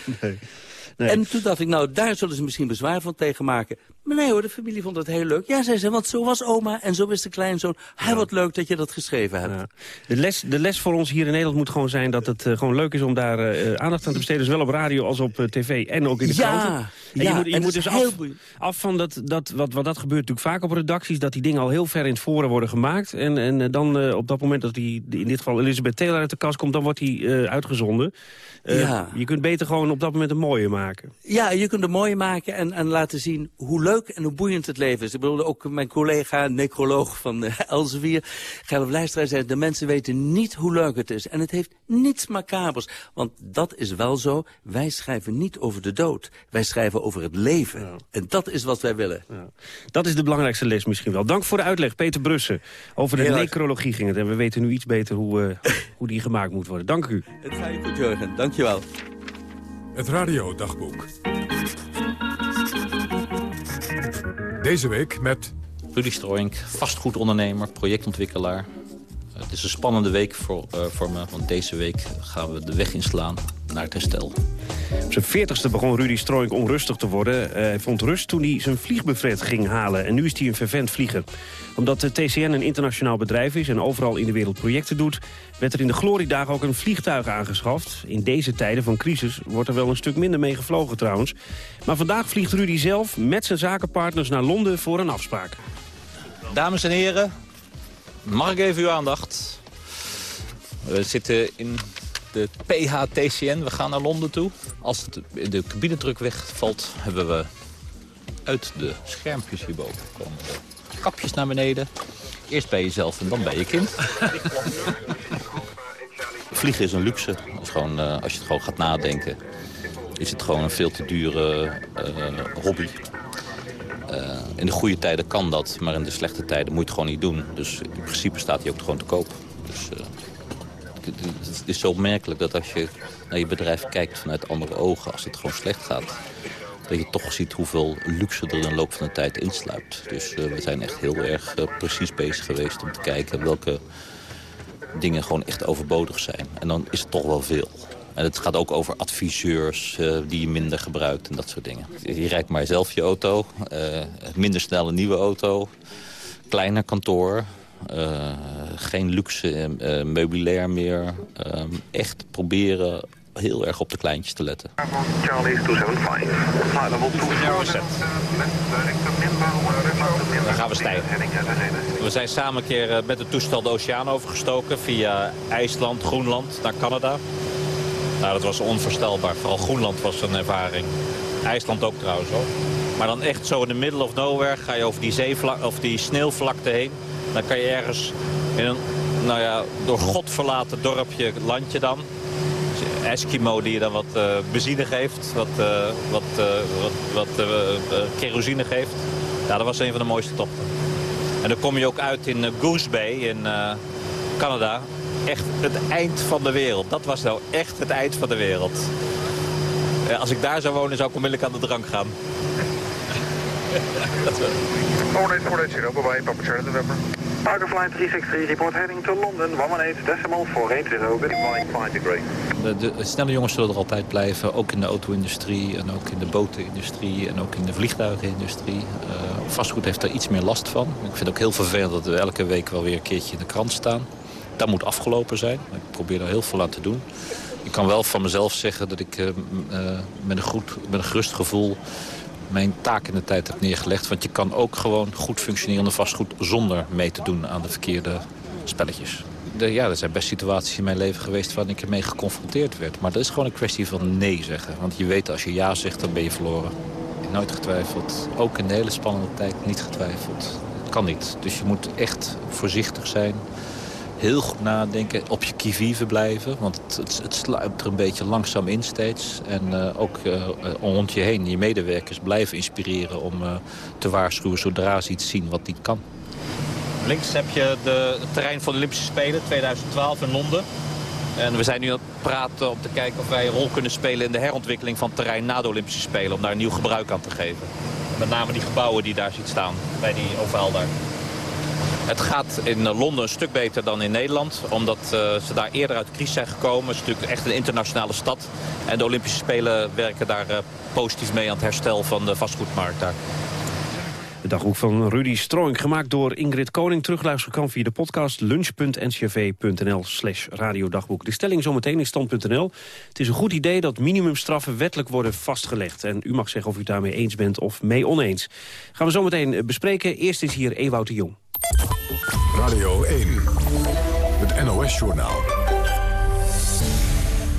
Speaker 19: En toen dacht ik, nou, daar zullen ze misschien bezwaar van tegen maken. Maar nee hoor, de familie vond het heel leuk. Ja, zei ze, want zo was oma en zo is de kleinzoon. Hij wat leuk dat je dat geschreven hebt.
Speaker 13: De les, de les voor ons hier in Nederland moet gewoon zijn dat het eh, gewoon leuk is om daar eh, aandacht aan te besteden. Zowel op radio als op eh, tv en ook in de
Speaker 19: Ja,
Speaker 13: kranten. En je
Speaker 19: ja,
Speaker 13: moet, je
Speaker 19: en
Speaker 13: moet
Speaker 19: het
Speaker 13: dus af, van dat, dat wat, wat dat gebeurt natuurlijk vaak op redacties, dat die dingen al heel ver in het voren worden gemaakt. En, en eh, dan eh, op dat moment dat die, in dit geval Elisabeth Taylor uit de kast komt, dan wordt die eh, uitgezonden. Eh,
Speaker 19: Ja.
Speaker 13: Je kunt beter gewoon op dat moment een mooie maken.
Speaker 19: Ja, je kunt het mooi maken en, en laten zien hoe leuk en hoe boeiend het leven is. Ik bedoel, ook mijn collega, necroloog van uh, Elsevier, Gerlof Lijstra, zei... de mensen weten niet hoe leuk het is. En het heeft niets macabers. Want dat is wel zo, wij schrijven niet over de dood. Wij schrijven over het leven. En dat is wat wij willen.
Speaker 13: Dat is de belangrijkste les misschien wel. Dank voor de uitleg, Peter Brussen. Over de
Speaker 19: Heel
Speaker 13: necrologie ging het. En we weten nu iets beter hoe, eh, hoe die gemaakt moet worden. Dank u.
Speaker 19: Het gaat je goed, Jurgen. Dankjewel.
Speaker 1: Het radiodagboek. Deze week met...
Speaker 14: Rudy Strooink, vastgoedondernemer, projectontwikkelaar. Het is een spannende week voor, eh, voor me, want deze week gaan we de weg inslaan naar het herstel.
Speaker 13: Op zijn veertigste begon Rudy Strooink onrustig te worden. Eh, hij vond rust toen hij zijn vliegbuffet ging halen. En nu is hij een vervent vlieger. Omdat de TCN een internationaal bedrijf is en overal in de wereld projecten doet... werd er in de gloriedagen ook een vliegtuig aangeschaft. In deze tijden van crisis wordt er wel een stuk minder mee gevlogen trouwens. Maar vandaag vliegt Rudy zelf met zijn zakenpartners naar Londen voor een afspraak.
Speaker 14: Dames en heren, mag ik even uw aandacht? We zitten in de PHTCN, we gaan naar Londen toe. Als het, de cabinedruk wegvalt, hebben we uit de schermpjes hierboven komen kapjes naar beneden. Eerst bij jezelf en dan bij je kind. Vliegen is een luxe. Is gewoon, eh, als je het gewoon gaat nadenken, is het gewoon een veel te dure eh, hobby. Eh, in de goede tijden kan dat, maar in de slechte tijden moet je het gewoon niet doen. Dus in principe staat hij ook gewoon te koop. Dus, het, is zo opmerkelijk dat als je naar je bedrijf kijkt vanuit andere ogen... als het gewoon slecht gaat, dat je toch ziet hoeveel luxe er in de loop van de tijd insluipt. Dus eh, we zijn echt heel erg eh, precies bezig geweest om te kijken welke dingen gewoon echt overbodig zijn. En dan is het toch wel veel. En het gaat ook over adviseurs eh, die je minder gebruikt en dat soort dingen. Je rijdt maar zelf je auto, minder snel een nieuwe auto, kleiner kantoor, geen luxe eh, meubilair meer. Eh, echt proberen heel erg op de kleintjes te letten.
Speaker 15: Charlie 275. Flight level 24.
Speaker 14: Dan gaan we stijgen. We zijn samen een keer eh, met het toestel de oceaan overgestoken via IJsland, Groenland naar Canada. Nou, dat was onvoorstelbaar. Vooral Groenland was een ervaring. IJsland ook trouwens hoor. Maar dan echt zo in de middle of nowhere ga je over die, zeevlak, of die sneeuwvlakte heen. Dan kan je ergens in een nou ja, door God verlaten dorpje, landje dan. Eskimo die je dan wat eh, benzine geeft, wat, eh, wat, eh, wat, wat eh, eh, kerosine geeft. Ja, dat was een van de mooiste tochten. En dan kom je ook uit in Goose Bay in eh, Canada. Echt het eind van de wereld. Dat was nou echt het eind van de wereld. Eh, als ik daar zou wonen, zou ik onmiddellijk aan de drank gaan.
Speaker 15: 480, bye-bye, Papa Charlie November. Flight 363, report heading to London, 118 decimal 480, over. Flying 5 degree.
Speaker 14: De, de snelle jongens zullen er altijd blijven. Ook in de auto-industrie en ook in de botenindustrie en ook in de vliegtuigenindustrie. Eh, vastgoed heeft daar iets meer last van. Ik vind het ook heel vervelend dat we elke week wel weer een keertje in de krant staan. Dat moet afgelopen zijn. Ik probeer daar heel veel aan te doen. Ik kan wel van mezelf zeggen dat ik eh, eh, met, een goed, met een gerust gevoel mijn taak in de tijd heb neergelegd. Want je kan ook gewoon goed functionerende vastgoed zonder mee te doen aan de verkeerde spelletjes. De, ja, er zijn best situaties in mijn leven geweest waarin ik ermee geconfronteerd werd. Maar dat is gewoon een kwestie van nee zeggen. Want je weet als je ja zegt, dan ben je verloren. Nooit getwijfeld. Ook in de hele spannende tijd niet getwijfeld. Kan niet. Dus je moet echt voorzichtig zijn heel goed nadenken, op je kivive blijven. Want het, het, er een beetje langzaam in steeds. En uh, ook uh, rond je heen, je medewerkers blijven inspireren... om te waarschuwen zodra ze iets zien wat niet kan.
Speaker 20: Links heb je de, het terrein van de Olympische Spelen 2012 in Londen. En we zijn nu aan het praten om te kijken of wij een rol kunnen spelen... in de herontwikkeling van het terrein na de Olympische Spelen... om daar een nieuw gebruik aan te geven. Met name die gebouwen die daar ziet staan, bij die overal daar. Het gaat in Londen een stuk beter dan in Nederland. Omdat uh, ze daar eerder uit de crisis zijn gekomen. Het is natuurlijk echt een internationale stad. En de Olympische Spelen werken daar uh, positief mee aan het herstel van de vastgoedmarkt daar.
Speaker 13: Dagboek van Rudy Stroink, gemaakt door Ingrid Koning. Terugluisteren kan via de podcast lunch.ncv.nl slash radiodagboek. De stelling zometeen in stand.nl. Het is een goed idee dat minimumstraffen wettelijk worden vastgelegd. En u mag zeggen of u daarmee eens bent of mee oneens. Gaan we zometeen bespreken. Eerst is hier Ewout de Jong.
Speaker 1: Radio 1, het NOS-journaal.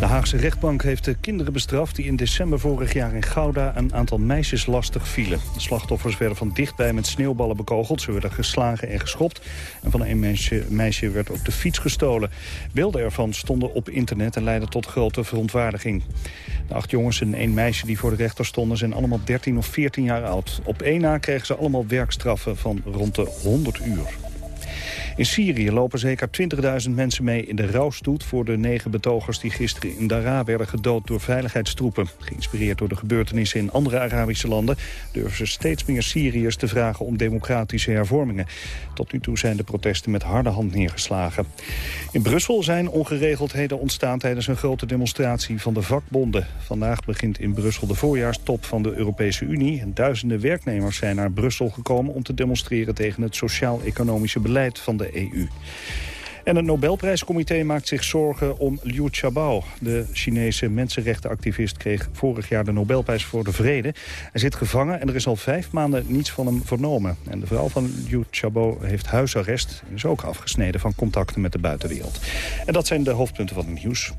Speaker 21: De Haagse rechtbank heeft de kinderen bestraft die in december vorig jaar in Gouda een aantal meisjes lastig vielen. De slachtoffers werden van dichtbij met sneeuwballen bekogeld. Ze werden geslagen en geschopt. En van een meisje, meisje werd ook de fiets gestolen. Beelden ervan stonden op internet en leidden tot grote verontwaardiging. De acht jongens en één meisje die voor de rechter stonden zijn allemaal 13 of 14 jaar oud. Op één na kregen ze allemaal werkstraffen van rond de 100 uur. In Syrië lopen zeker 20.000 mensen mee in de rouwstoet... voor de negen betogers die gisteren in Daraa werden gedood door veiligheidstroepen. Geïnspireerd door de gebeurtenissen in andere Arabische landen... durven ze steeds meer Syriërs te vragen om democratische hervormingen. Tot nu toe zijn de protesten met harde hand neergeslagen. In Brussel zijn ongeregeldheden ontstaan tijdens een grote demonstratie van de vakbonden. Vandaag begint in Brussel de voorjaarstop van de Europese Unie. En duizenden werknemers zijn naar Brussel gekomen om te demonstreren tegen het sociaal-economische beleid van de EU. En het Nobelprijscomité maakt zich zorgen om Liu Xiaobo. De Chinese mensenrechtenactivist kreeg vorig jaar de Nobelprijs voor de Vrede. Hij zit gevangen en er is al vijf maanden niets van hem vernomen. En de vrouw van Liu Xiaobo heeft huisarrest en is ook afgesneden van contacten met de buitenwereld. En dat zijn de hoofdpunten van het nieuws.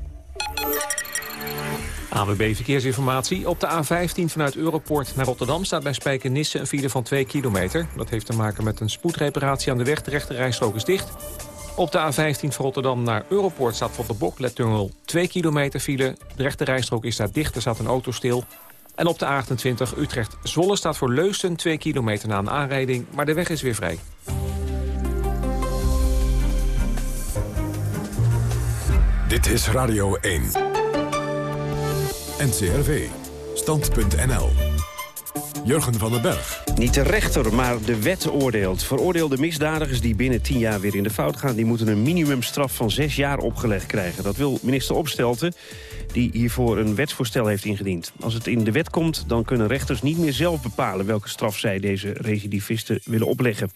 Speaker 8: AWB Verkeersinformatie. Op de A15 vanuit Europort naar Rotterdam staat bij Spijkenisse een file van 2 kilometer. Dat heeft te maken met een spoedreparatie aan de weg. De rechte rijstrook is dicht. Op de A15 van Rotterdam naar Europort staat voor de Boklettunnel 2 kilometer file. De rechte rijstrook is daar dicht, er staat een auto stil. En op de A28 Utrecht-Zwolle staat voor Leusden 2 kilometer na een aanrijding. Maar de weg is weer vrij.
Speaker 1: Dit is Radio 1. NCRV. Stand.nl. Jurgen van den Berg.
Speaker 13: Niet de rechter, maar de wet oordeelt. Veroordeelde misdadigers die binnen tien jaar weer in de fout gaan... die moeten een minimumstraf van zes jaar opgelegd krijgen. Dat wil minister Opstelten, die hiervoor een wetsvoorstel heeft ingediend. Als het in de wet komt, dan kunnen rechters niet meer zelf bepalen... welke straf zij deze recidivisten willen opleggen.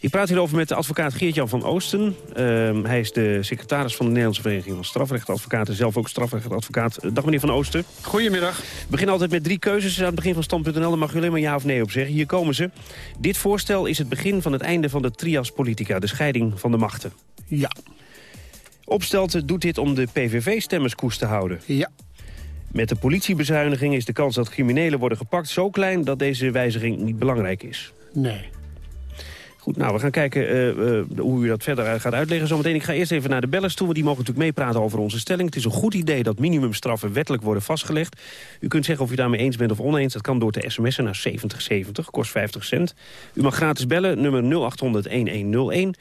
Speaker 13: Ik praat hierover met de advocaat Geert-Jan van Oosten. Uh, hij is de secretaris van de Nederlandse Vereniging van Strafrechtadvocaten. Zelf ook strafrechtadvocaat. Dag meneer van Oosten.
Speaker 22: Goedemiddag.
Speaker 13: We beginnen altijd met drie keuzes aan het begin van Stand.nl. Daar mag u alleen maar ja of nee op zeggen. Hier komen ze. Dit voorstel is het begin van het einde van de trias politica. De scheiding van de machten.
Speaker 22: Ja.
Speaker 13: Opstelten doet dit om de PVV-stemmers koest te houden.
Speaker 22: Ja.
Speaker 13: Met de politiebezuiniging is de kans dat criminelen worden gepakt zo klein... dat deze wijziging niet belangrijk is.
Speaker 22: Nee.
Speaker 13: Goed, nou, we gaan kijken uh, uh, hoe u dat verder gaat uitleggen zometeen. Ik ga eerst even naar de bellers toe, die mogen natuurlijk meepraten over onze stelling. Het is een goed idee dat minimumstraffen wettelijk worden vastgelegd. U kunt zeggen of u daarmee eens bent of oneens. Dat kan door te sms'en naar 7070, kost 50 cent. U mag gratis bellen, nummer 0800-1101.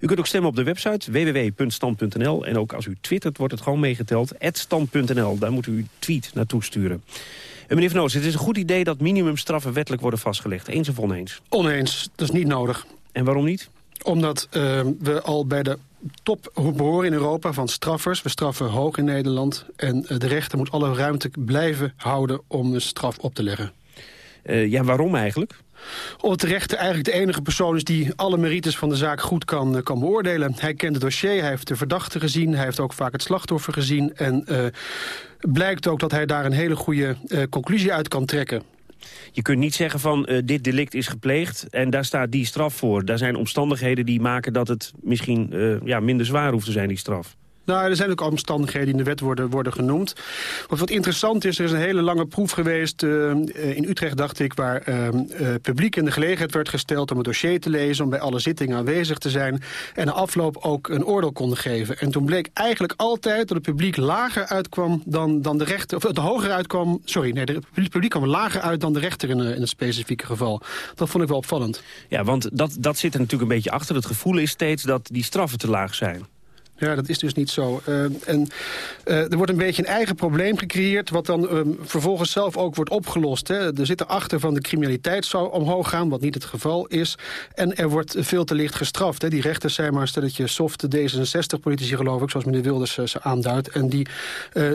Speaker 13: U kunt ook stemmen op de website www.stand.nl. En ook als u twittert wordt het gewoon meegeteld. @stand.nl. Daar moet u uw tweet naartoe sturen. En meneer Van Oost, het is een goed idee dat minimumstraffen wettelijk worden vastgelegd. Eens of oneens?
Speaker 22: Oneens. Dat is niet nodig.
Speaker 13: En waarom niet?
Speaker 22: Omdat uh, we al bij de top behoren in Europa van straffers. We straffen hoog in Nederland. En uh, de rechter moet alle ruimte blijven houden om een straf op te leggen.
Speaker 13: Uh, ja, waarom eigenlijk?
Speaker 22: Omdat de rechter eigenlijk de enige persoon is die alle merites van de zaak goed kan, kan beoordelen. Hij kent het dossier, hij heeft de verdachte gezien, hij heeft ook vaak het slachtoffer gezien. En uh, blijkt ook dat hij daar een hele goede uh, conclusie uit kan trekken.
Speaker 13: Je kunt niet zeggen van uh, dit delict is gepleegd en daar staat die straf voor. Daar zijn omstandigheden die maken dat het misschien uh, ja, minder zwaar hoeft te zijn, die straf.
Speaker 22: Nou, er zijn ook omstandigheden die in de wet worden, worden genoemd. Wat, wat interessant is, er is een hele lange proef geweest uh, in Utrecht, dacht ik... waar uh, publiek in de gelegenheid werd gesteld om het dossier te lezen... om bij alle zittingen aanwezig te zijn... en na afloop ook een oordeel konden geven. En toen bleek eigenlijk altijd dat het publiek lager uitkwam dan, dan de rechter... of het hoger uitkwam... sorry, nee, het publiek kwam lager uit dan de rechter in, in het specifieke geval. Dat vond ik wel opvallend.
Speaker 13: Ja, want dat, dat zit er natuurlijk een beetje achter. Het gevoel is steeds dat die straffen te laag zijn.
Speaker 22: Ja, dat is dus niet zo. Uh, en uh, er wordt een beetje een eigen probleem gecreëerd... wat dan um, vervolgens zelf ook wordt opgelost. Hè. Er zit erachter van de criminaliteit zou omhoog gaan... wat niet het geval is. En er wordt veel te licht gestraft. Hè. Die rechters zijn maar een stelletje soft D66-politici geloof ik... zoals meneer Wilders uh, ze aanduidt. En die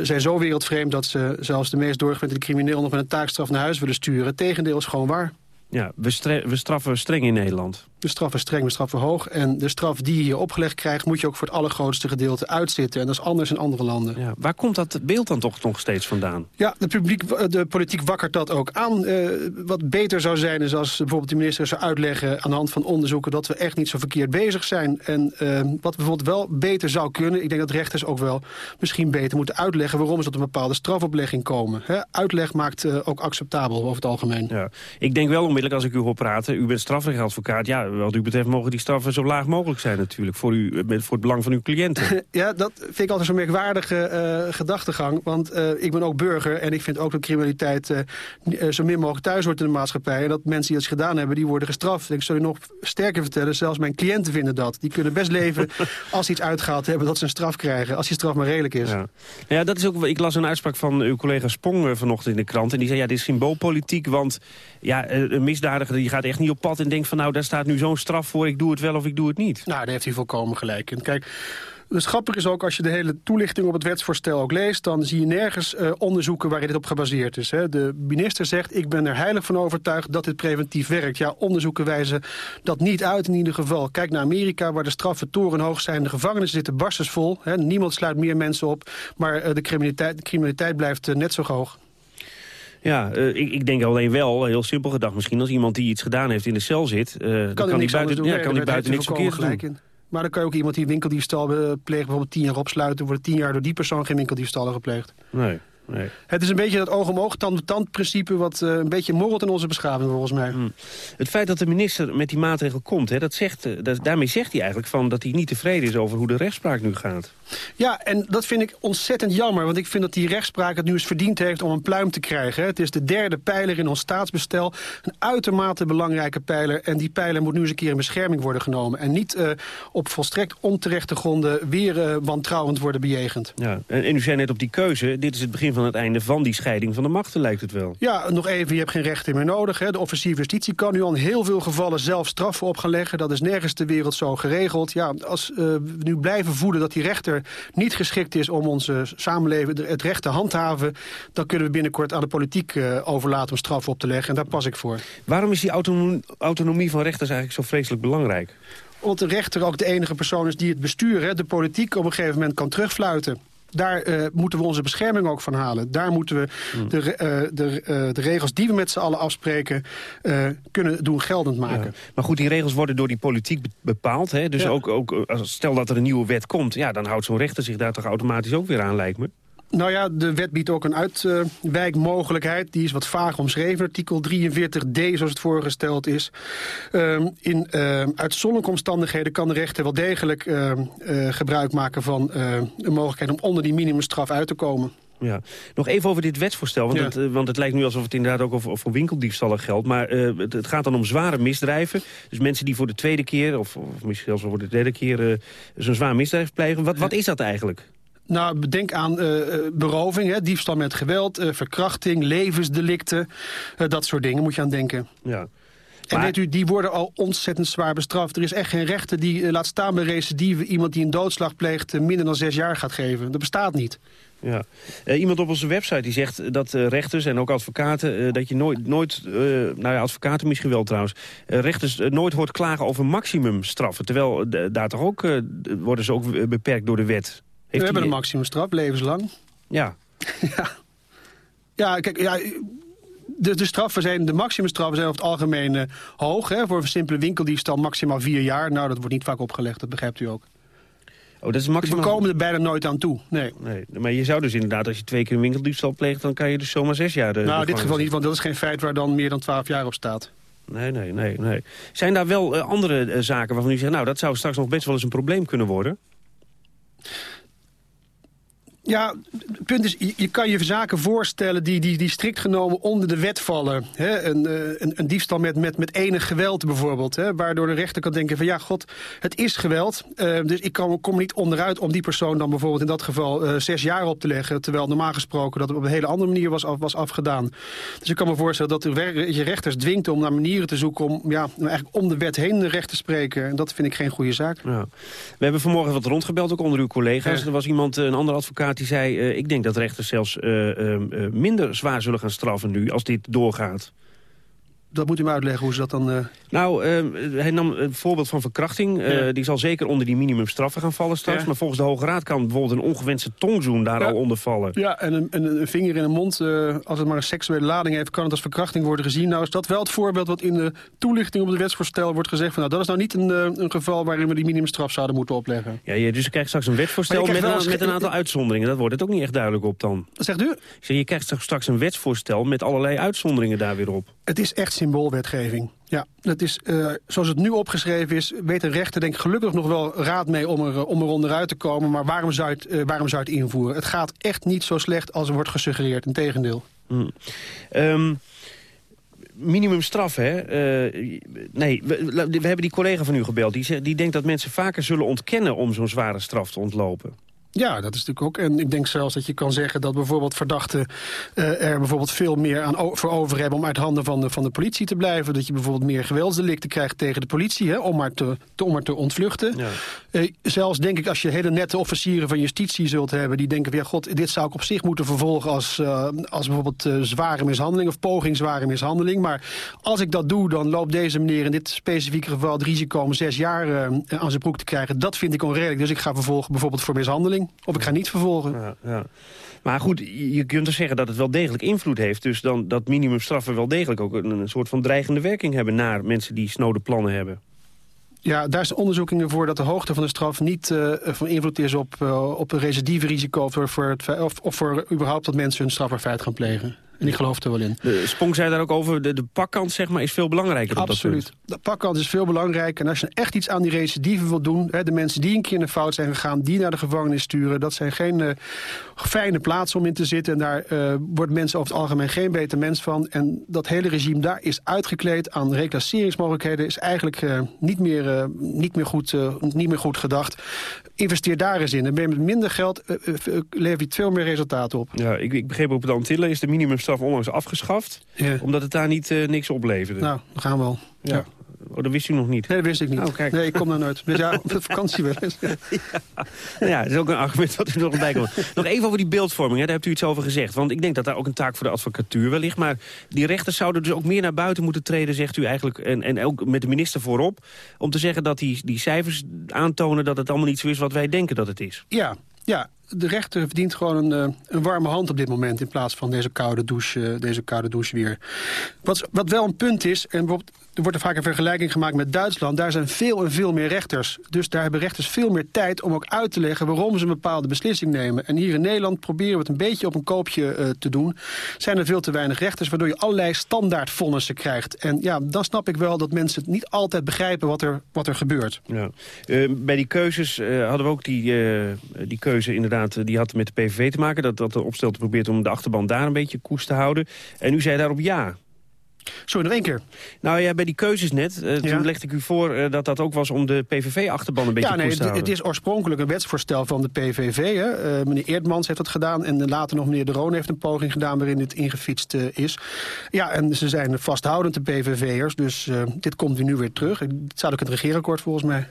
Speaker 22: zijn zo wereldvreemd dat ze zelfs de meest doorgewinterde crimineel... nog met een taakstraf naar huis willen sturen. Tegendeel is gewoon waar.
Speaker 13: Ja, we, we straffen streng in Nederland.
Speaker 22: De straf is streng, we straffen hoog. En de straf die je hier opgelegd krijgt... moet je ook voor het allergrootste gedeelte uitzitten. En dat is anders in andere landen.
Speaker 13: Ja, waar komt dat beeld dan toch nog steeds vandaan?
Speaker 22: Ja, de, publiek, de politiek wakkert dat ook aan. Uh, wat beter zou zijn is als bijvoorbeeld de minister zou uitleggen... aan de hand van onderzoeken dat we echt niet zo verkeerd bezig zijn. En uh, wat bijvoorbeeld wel beter zou kunnen... ik denk dat rechters ook wel misschien beter moeten uitleggen... waarom ze tot een bepaalde strafoplegging komen. He, uitleg maakt uh, ook acceptabel over het algemeen.
Speaker 13: Ja. Ik denk wel onmiddellijk als ik u hoor praten... u bent strafrechtadvocaat, ja wat u betreft mogen die straffen zo laag mogelijk zijn natuurlijk. Voor, u, voor het belang van uw cliënten.
Speaker 22: ja, dat vind ik altijd zo'n merkwaardige uh, gedachtegang. Want uh, ik ben ook burger en ik vind ook dat criminaliteit uh, zo min mogelijk thuis hoort in de maatschappij. En dat mensen die dat gedaan hebben, die worden gestraft. En ik zal je nog sterker vertellen, zelfs mijn cliënten vinden dat. Die kunnen best leven als ze iets uitgehaald hebben, dat ze een straf krijgen. Als die straf maar redelijk is.
Speaker 13: Ja. ja, dat is ook, ik las een uitspraak van uw collega Spong vanochtend in de krant. En die zei, ja, dit is symboolpolitiek, want ja, een misdadiger die gaat echt niet op pad en denkt van nou, daar staat nu zo'n straf voor, ik doe het wel of ik doe het niet.
Speaker 22: Nou, daar heeft hij volkomen gelijk. Kijk, dus grappig is ook, als je de hele toelichting op het wetsvoorstel ook leest... dan zie je nergens uh, onderzoeken waar dit op gebaseerd is. Hè. De minister zegt, ik ben er heilig van overtuigd dat dit preventief werkt. Ja, onderzoeken wijzen dat niet uit in ieder geval. Kijk naar Amerika, waar de straffen torenhoog zijn. De gevangenissen zitten barstensvol. Hè. Niemand sluit meer mensen op. Maar uh, de, criminaliteit, criminaliteit blijft net zo hoog.
Speaker 13: Ja, uh, ik, ik, denk alleen wel, heel simpel gedacht misschien... als iemand die iets gedaan heeft in de cel zit... Uh,
Speaker 22: kan,
Speaker 13: dan kan hij buiten,
Speaker 22: doen.
Speaker 13: Ja, kan buiten niks verkeerd doen.
Speaker 22: In. Maar dan kan je ook iemand die winkeldiefstal pleegt... bijvoorbeeld tien jaar opsluiten... wordt tien jaar door die persoon geen winkeldiefstallen gepleegd.
Speaker 13: Nee. Nee.
Speaker 22: Het is een beetje dat oog om oog, tand tand principe... wat uh, een beetje morrelt in onze beschaving volgens mij.
Speaker 13: Hmm. Het feit dat de minister met die maatregel komt... Hè, dat zegt, uh, dat, daarmee zegt hij eigenlijk van dat hij niet tevreden is... over hoe de rechtspraak nu gaat.
Speaker 22: Ja, en dat vind ik ontzettend jammer. Want ik vind dat die rechtspraak het nu eens verdiend heeft om een pluim te krijgen. Het is de derde pijler in ons staatsbestel. Een uitermate belangrijke pijler. En die pijler moet nu eens een keer in bescherming worden genomen. En niet uh, op volstrekt onterechte gronden weer wantrouwend worden bejegend.
Speaker 13: Ja, en, en u zei net op die keuze, dit is het begin van het einde van die scheiding van de machten, lijkt het wel.
Speaker 22: Ja, nog even, je hebt geen rechten meer nodig. Hè. De offensieve justitie kan nu al in heel veel gevallen zelf straffen op gaan leggen. Dat is nergens ter wereld zo geregeld. Ja, als uh, we nu blijven voeden dat die rechter niet geschikt is om onze samenleving het recht te handhaven... dan kunnen we binnenkort aan de politiek uh, overlaten om straffen op te leggen. En daar pas ik voor.
Speaker 13: Waarom is die autonomie, autonomie van rechters eigenlijk zo vreselijk belangrijk?
Speaker 22: Omdat de rechter ook de enige persoon is die het bestuur, hè, de politiek, op een gegeven moment kan terugfluiten daar uh, moeten we onze bescherming ook van halen. Daar moeten we hmm. de, uh, de, uh, de regels die we met z'n allen afspreken... kunnen doen geldend maken.
Speaker 13: Ja. Maar goed, die regels worden door die politiek bepaald. Hè? Dus ja. ook, ook stel dat er een nieuwe wet komt... Ja, dan houdt zo'n rechter zich daar toch automatisch ook weer aan, lijkt me.
Speaker 22: Nou ja, de wet biedt ook een uitwijkmogelijkheid. Die is wat vaag omschreven. Artikel 43d, zoals het voorgesteld is. Um, in uh, uitzonderlijke omstandigheden kan de rechter wel degelijk uh, uh, gebruik maken van een mogelijkheid om onder die minimumstraf uit te komen.
Speaker 13: Ja. Nog even over dit wetsvoorstel, want, ja. het, uh, want het lijkt nu alsof het inderdaad ook over, over winkeldiefstallen geldt. Maar uh, het, het, gaat dan om zware misdrijven. Dus mensen die voor de tweede keer, of, of misschien zelfs voor de derde keer, uh, zo'n zwaar misdrijf plegen. Wat, wat is dat eigenlijk?
Speaker 22: Nou, denk aan uh, beroving, hè, diefstal met geweld, uh, verkrachting, levensdelicten. Uh, dat soort dingen moet je aan denken.
Speaker 13: Ja.
Speaker 22: En maar... weet u, die worden al ontzettend zwaar bestraft. Er is echt geen rechter die, laat staan bij recidive... iemand die een doodslag pleegt minder dan zes jaar gaat geven. Dat bestaat niet.
Speaker 13: Ja. Uh, iemand op onze website die zegt dat uh, rechters en ook advocaten... Uh, dat je nooit, nooit nou ja, advocaten misschien wel trouwens... rechters nooit hoort klagen over maximumstraffen. Terwijl daar toch ook worden ze ook beperkt door de wet.
Speaker 22: We hebben een maximumstraf, levenslang.
Speaker 13: Ja.
Speaker 22: ja. Ja, kijk, ja, de, de straffen zijn, de maximumstraffen zijn over het algemeen eh, hoog. Hè? Voor een simpele winkeldiefstal maximaal vier jaar. Nou, dat wordt niet vaak opgelegd, dat begrijpt u ook.
Speaker 13: Oh, dat is maximaal...
Speaker 22: We komen er bijna nooit aan toe, nee.
Speaker 13: nee. Maar je zou dus inderdaad, als je twee keer een winkeldiefstal pleegt... dan kan je dus zomaar zes jaar... De,
Speaker 22: nou, in dit geval niet, want dat is geen feit waar dan meer dan twaalf jaar op staat.
Speaker 13: Nee, nee, nee. nee. Zijn daar wel uh, andere uh, zaken waarvan u zegt... nou, dat zou straks nog best wel eens een probleem kunnen worden?
Speaker 22: Ja, het punt is, je, kan je zaken voorstellen die, die, die strikt genomen onder de wet vallen. Hè? Een, een, een, diefstal met, met, met enig geweld bijvoorbeeld. Hè? Waardoor de rechter kan denken van ja, god, het is geweld. Uh, dus ik kan, kom niet onderuit om die persoon dan bijvoorbeeld in dat geval uh, zes jaar op te leggen. Terwijl normaal gesproken dat op een hele andere manier was, af, was afgedaan. Dus ik kan me voorstellen dat de, je rechters dwingt om naar manieren te zoeken om ja, eigenlijk om de wet heen de recht te spreken. En dat vind ik geen goede zaak.
Speaker 13: Ja. We hebben vanmorgen wat rondgebeld, ook onder uw collega's. Ja. Er was iemand, een andere advocaat die zei... Uh, ik denk dat rechters zelfs uh, uh, minder zwaar zullen gaan straffen nu... als dit doorgaat.
Speaker 22: Dat moet u me uitleggen hoe ze dat dan... Uh...
Speaker 13: Nou, uh, hij nam een voorbeeld van verkrachting. Uh, ja. Die zal zeker onder die minimumstraffen gaan vallen straks. Ja. Maar volgens de Hoge Raad kan bijvoorbeeld een ongewenste tongzoen daar
Speaker 22: ja.
Speaker 13: al onder vallen.
Speaker 22: Ja, en een, een, een vinger in de mond, als het maar een seksuele lading heeft... kan het als verkrachting worden gezien. Nou is dat wel het voorbeeld wat in de toelichting op het wetsvoorstel wordt gezegd... Van, nou, dat is nou niet een, een geval waarin we die minimumstraf zouden moeten opleggen.
Speaker 13: Ja, je, dus je krijgt straks een wetsvoorstel met, een, met een aantal uitzonderingen. Dat wordt het ook niet echt duidelijk op dan.
Speaker 22: Wat zegt u?
Speaker 13: Zeg, je krijgt straks een wetsvoorstel met allerlei uitzonderingen daar weer op.
Speaker 22: Het is echt symboolwetgeving. Ja, dat is, uh, zoals het nu opgeschreven is, weet een rechter denk ik gelukkig nog wel raad mee om er, om er onderuit te komen. Maar waarom zou, het, uh, waarom zou het invoeren? Het gaat echt niet zo slecht als er wordt gesuggereerd, integendeel.
Speaker 13: Mm. Um, minimumstraf, hè? Nee, we, we, hebben die collega van u gebeld. Die, die denkt dat mensen vaker zullen ontkennen om zo'n zware straf te ontlopen.
Speaker 22: Ja, dat is natuurlijk ook. En ik denk zelfs dat je kan zeggen dat bijvoorbeeld verdachten uh, er bijvoorbeeld veel meer aan voor over hebben om uit handen van de, van de politie te blijven. Dat je bijvoorbeeld meer geweldsdelicten krijgt tegen de politie hè, om, maar te, te, om maar te ontvluchten. Ja. Uh, zelfs denk ik als je hele nette officieren van justitie zult hebben die denken van ja god, dit zou ik op zich moeten vervolgen als, uh, als bijvoorbeeld zware mishandeling of poging zware mishandeling. Maar als ik dat doe, dan loopt deze meneer in dit specifieke geval het risico om zes jaar aan zijn broek te krijgen. Dat vind ik onredelijk. Dus ik ga vervolgen bijvoorbeeld voor mishandeling. Of ik ga niet vervolgen.
Speaker 13: Ja, ja. Maar goed, je kunt dus zeggen dat het wel degelijk invloed heeft. Dus dan dat minimumstraffen wel degelijk ook een, een soort van dreigende werking hebben... naar mensen die snode plannen hebben.
Speaker 22: Ja, daar zijn onderzoekingen voor dat de hoogte van de straf niet uh, van invloed is op, uh, op een recidive-risico... Voor, voor het, of, of voor überhaupt dat mensen hun strafbaar feit gaan plegen. En ik geloof er wel in.
Speaker 13: De Spong zei daar ook over, de, de pakkant zeg maar, is veel belangrijker
Speaker 22: Absoluut.
Speaker 13: op dat punt.
Speaker 22: De pakkant is veel belangrijker. En als je echt iets aan die recidive wil doen... Hè, de mensen die een keer in de fout zijn gegaan... die naar de gevangenis sturen... dat zijn geen uh, fijne plaatsen om in te zitten. En daar uh, wordt mensen over het algemeen geen beter mens van. En dat hele regime daar is uitgekleed aan reclasseringsmogelijkheden... is eigenlijk uh, niet, meer, niet, meer goed, niet meer goed gedacht. Investeer daar eens in. En ben je met minder geld lever je veel meer resultaat op.
Speaker 13: Ja, ik, ik begreep op de Antillen is de minimum straf onlangs afgeschaft. Ja. Omdat het daar niet uh, niks opleverde.
Speaker 22: Nou, dan gaan we al. Ja. ja.
Speaker 13: Oh, dat wist u nog niet?
Speaker 22: Nee, dat wist ik niet. Oh, kijk. Nee, ik kom daar nooit. Dus ja, op de vakantie wel eens.
Speaker 13: ja. Nou ja, dat is ook een argument dat u nog bij komt. nog even over die beeldvorming, hè. daar hebt u iets over gezegd. Want ik denk dat daar ook een taak voor de advocatuur wel ligt. Maar die rechters zouden dus ook meer naar buiten moeten treden, zegt u eigenlijk. En, en ook met de minister voorop. Om te zeggen dat die, die cijfers aantonen dat het allemaal niet zo is wat wij denken dat het is.
Speaker 22: Ja, ja, de rechter verdient gewoon een, een, warme hand op dit moment... in plaats van deze koude douche, deze koude douche weer. Wat, wat wel een punt is, en er wordt er vaak een vergelijking gemaakt met Duitsland... daar zijn veel en veel meer rechters. Dus daar hebben rechters veel meer tijd om ook uit te leggen... waarom ze een bepaalde beslissing nemen. En hier in Nederland proberen we het een beetje op een koopje uh, te doen. Zijn er veel te weinig rechters, waardoor je allerlei standaardvonnissen krijgt. En ja, dan snap ik wel dat mensen het niet altijd begrijpen wat er, wat er gebeurt.
Speaker 13: Ja. Uh, bij die keuzes uh, hadden we ook die, die keuze inderdaad die had met de PVV te maken. Dat, dat de opstelte probeert om de achterban daar een beetje koers te houden. En u zei daarop ja.
Speaker 22: Sorry, nog één keer.
Speaker 13: Nou ja, bij die keuzes net, uh, ja. toen legde ik u voor uh, dat dat ook was om de PVV-achterban een beetje
Speaker 22: ja, nee,
Speaker 13: te houden.
Speaker 22: Het is oorspronkelijk een wetsvoorstel van de PVV. Hè. Uh, meneer Eerdmans heeft dat gedaan en later nog meneer De Roon heeft een poging gedaan waarin dit ingefietst is. Ja, en ze zijn vasthoudend de PVV'ers, dus dit komt nu weer terug. Het staat ook in het regeerakkoord volgens mij.